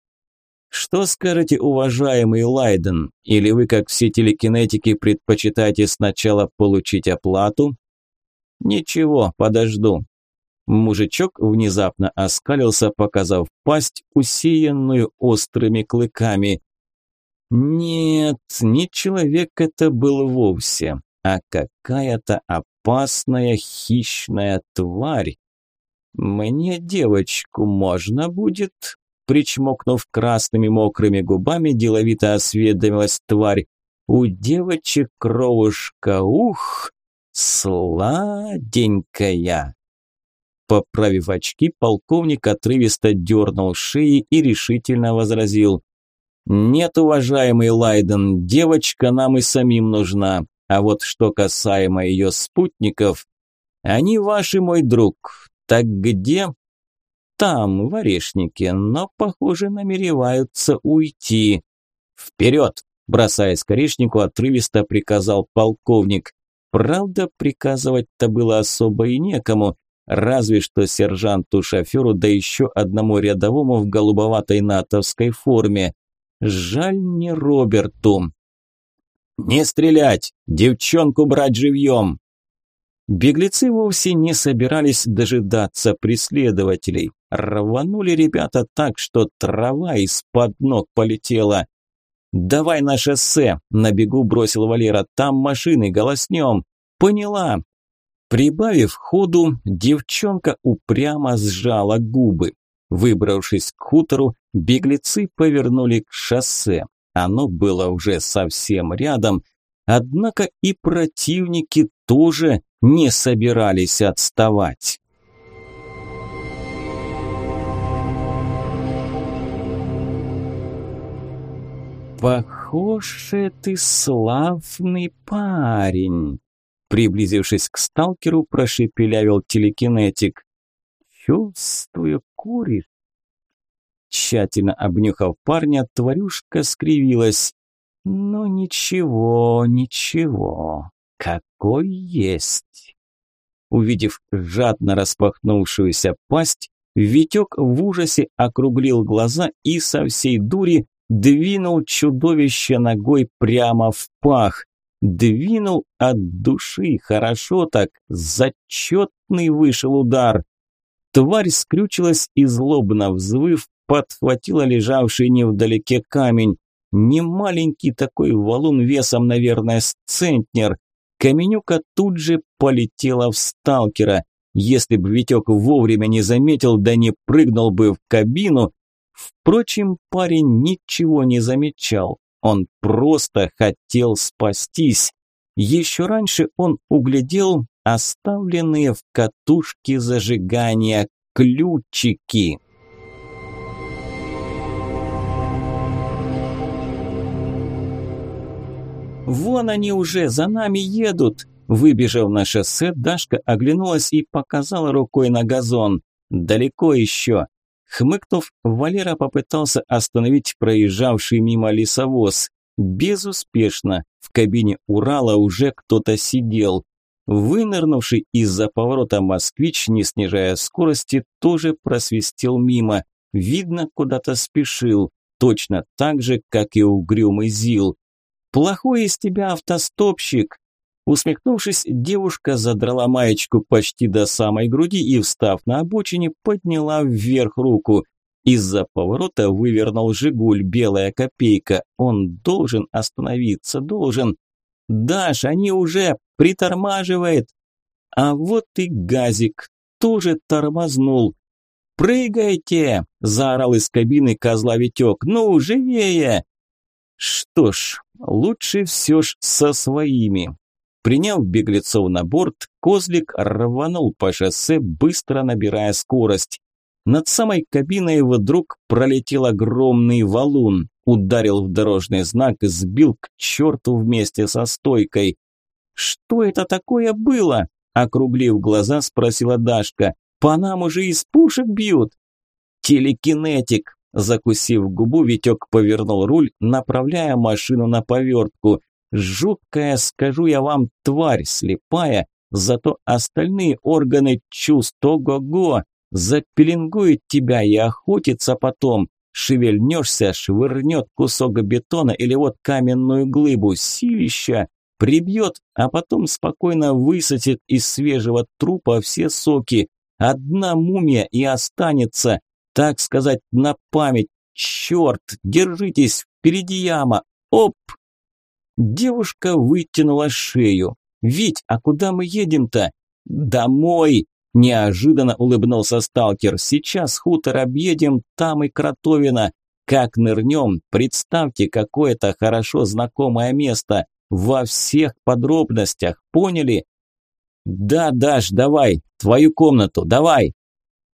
Что скажете, уважаемый Лайден? Или вы, как все телекинетики, предпочитаете сначала получить оплату? Ничего, подожду. Мужичок внезапно оскалился, показав пасть, усеянную острыми клыками. Нет, не человек это был вовсе, а какая-то опасная хищная тварь. Мне девочку можно будет? Причмокнув красными мокрыми губами, деловито осведомилась тварь. У девочек кровушка, ух, сладенькая. Поправив очки, полковник отрывисто дернул шеи и решительно возразил. «Нет, уважаемый Лайден, девочка нам и самим нужна. А вот что касаемо ее спутников, они ваши, мой друг. Так где?» «Там, в Орешнике, но, похоже, намереваются уйти». «Вперед!» – бросаясь к Орешнику, отрывисто приказал полковник. Правда, приказывать-то было особо и некому – Разве что сержанту-шоферу, да еще одному рядовому в голубоватой натовской форме. Жаль не Роберту. «Не стрелять! Девчонку брать живьем!» Беглецы вовсе не собирались дожидаться преследователей. Рванули ребята так, что трава из-под ног полетела. «Давай на шоссе!» – на бегу бросил Валера. «Там машины, голоснем!» «Поняла!» Прибавив ходу, девчонка упрямо сжала губы. Выбравшись к хутору, беглецы повернули к шоссе. Оно было уже совсем рядом, однако и противники тоже не собирались отставать. «Похоже, ты славный парень», Приблизившись к сталкеру, прошепелявил телекинетик. «Чувствую, куришь». Тщательно обнюхав парня, тварюшка скривилась. «Ну ничего, ничего, какой есть». Увидев жадно распахнувшуюся пасть, Витек в ужасе округлил глаза и со всей дури двинул чудовище ногой прямо в пах. Двинул от души, хорошо так, зачетный вышел удар. Тварь скрючилась и злобно взвыв, подхватила лежавший невдалеке камень. Немаленький такой валун весом, наверное, с центнер. Каменюка тут же полетела в сталкера. Если бы Витек вовремя не заметил, да не прыгнул бы в кабину. Впрочем, парень ничего не замечал. Он просто хотел спастись. Еще раньше он углядел оставленные в катушке зажигания ключики. «Вон они уже, за нами едут!» Выбежав на шоссе, Дашка оглянулась и показала рукой на газон. «Далеко еще. Хмыкнув, Валера попытался остановить проезжавший мимо лесовоз. Безуспешно. В кабине Урала уже кто-то сидел. Вынырнувший из-за поворота москвич, не снижая скорости, тоже просвистел мимо. Видно, куда-то спешил. Точно так же, как и угрюмый Зил. «Плохой из тебя автостопщик!» Усмехнувшись, девушка задрала маечку почти до самой груди и, встав на обочине, подняла вверх руку. Из-за поворота вывернул «Жигуль», белая копейка. Он должен остановиться, должен. «Даш, они уже! Притормаживает!» А вот и газик тоже тормознул. «Прыгайте!» – заорал из кабины козла Витек. «Ну, живее!» Что ж, лучше все ж со своими. Приняв беглецов на борт, козлик рванул по шоссе, быстро набирая скорость. Над самой кабиной вдруг пролетел огромный валун, ударил в дорожный знак и сбил к черту вместе со стойкой. «Что это такое было?» – округлив глаза, спросила Дашка. «По нам уже из пушек бьют!» «Телекинетик!» Закусив губу, Витек повернул руль, направляя машину на повертку. Жуткая, скажу я вам, тварь слепая, зато остальные органы чувств ого-го, запеленгует тебя и охотится потом. Шевельнешься, швырнет кусок бетона или вот каменную глыбу, силища, прибьет, а потом спокойно высадит из свежего трупа все соки. Одна мумия и останется, так сказать, на память. Черт, держитесь, впереди яма. Оп! Девушка вытянула шею. «Вить, а куда мы едем-то?» «Домой!» – неожиданно улыбнулся сталкер. «Сейчас хутор объедем, там и кротовина. Как нырнем, представьте какое-то хорошо знакомое место. Во всех подробностях, поняли? Да, Даш, давай, твою комнату, давай.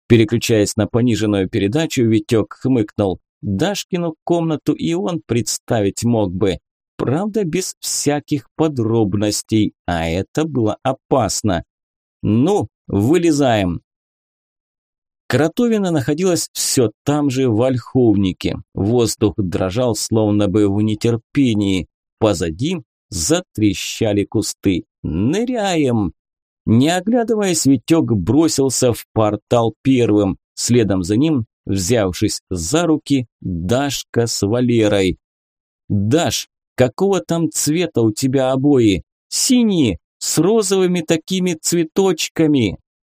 Переключаясь на пониженную передачу, Витек хмыкнул. Дашкину комнату и он представить мог бы. Правда, без всяких подробностей, а это было опасно. Ну, вылезаем. Кротовина находилась все там же в Ольховнике. Воздух дрожал, словно бы в нетерпении. Позади затрещали кусты. «Ныряем!» Не оглядываясь, Витек бросился в портал первым. Следом за ним, взявшись за руки, Дашка с Валерой. «Даш, какого там цвета у тебя обои? Синие, с розовыми такими цветочками!»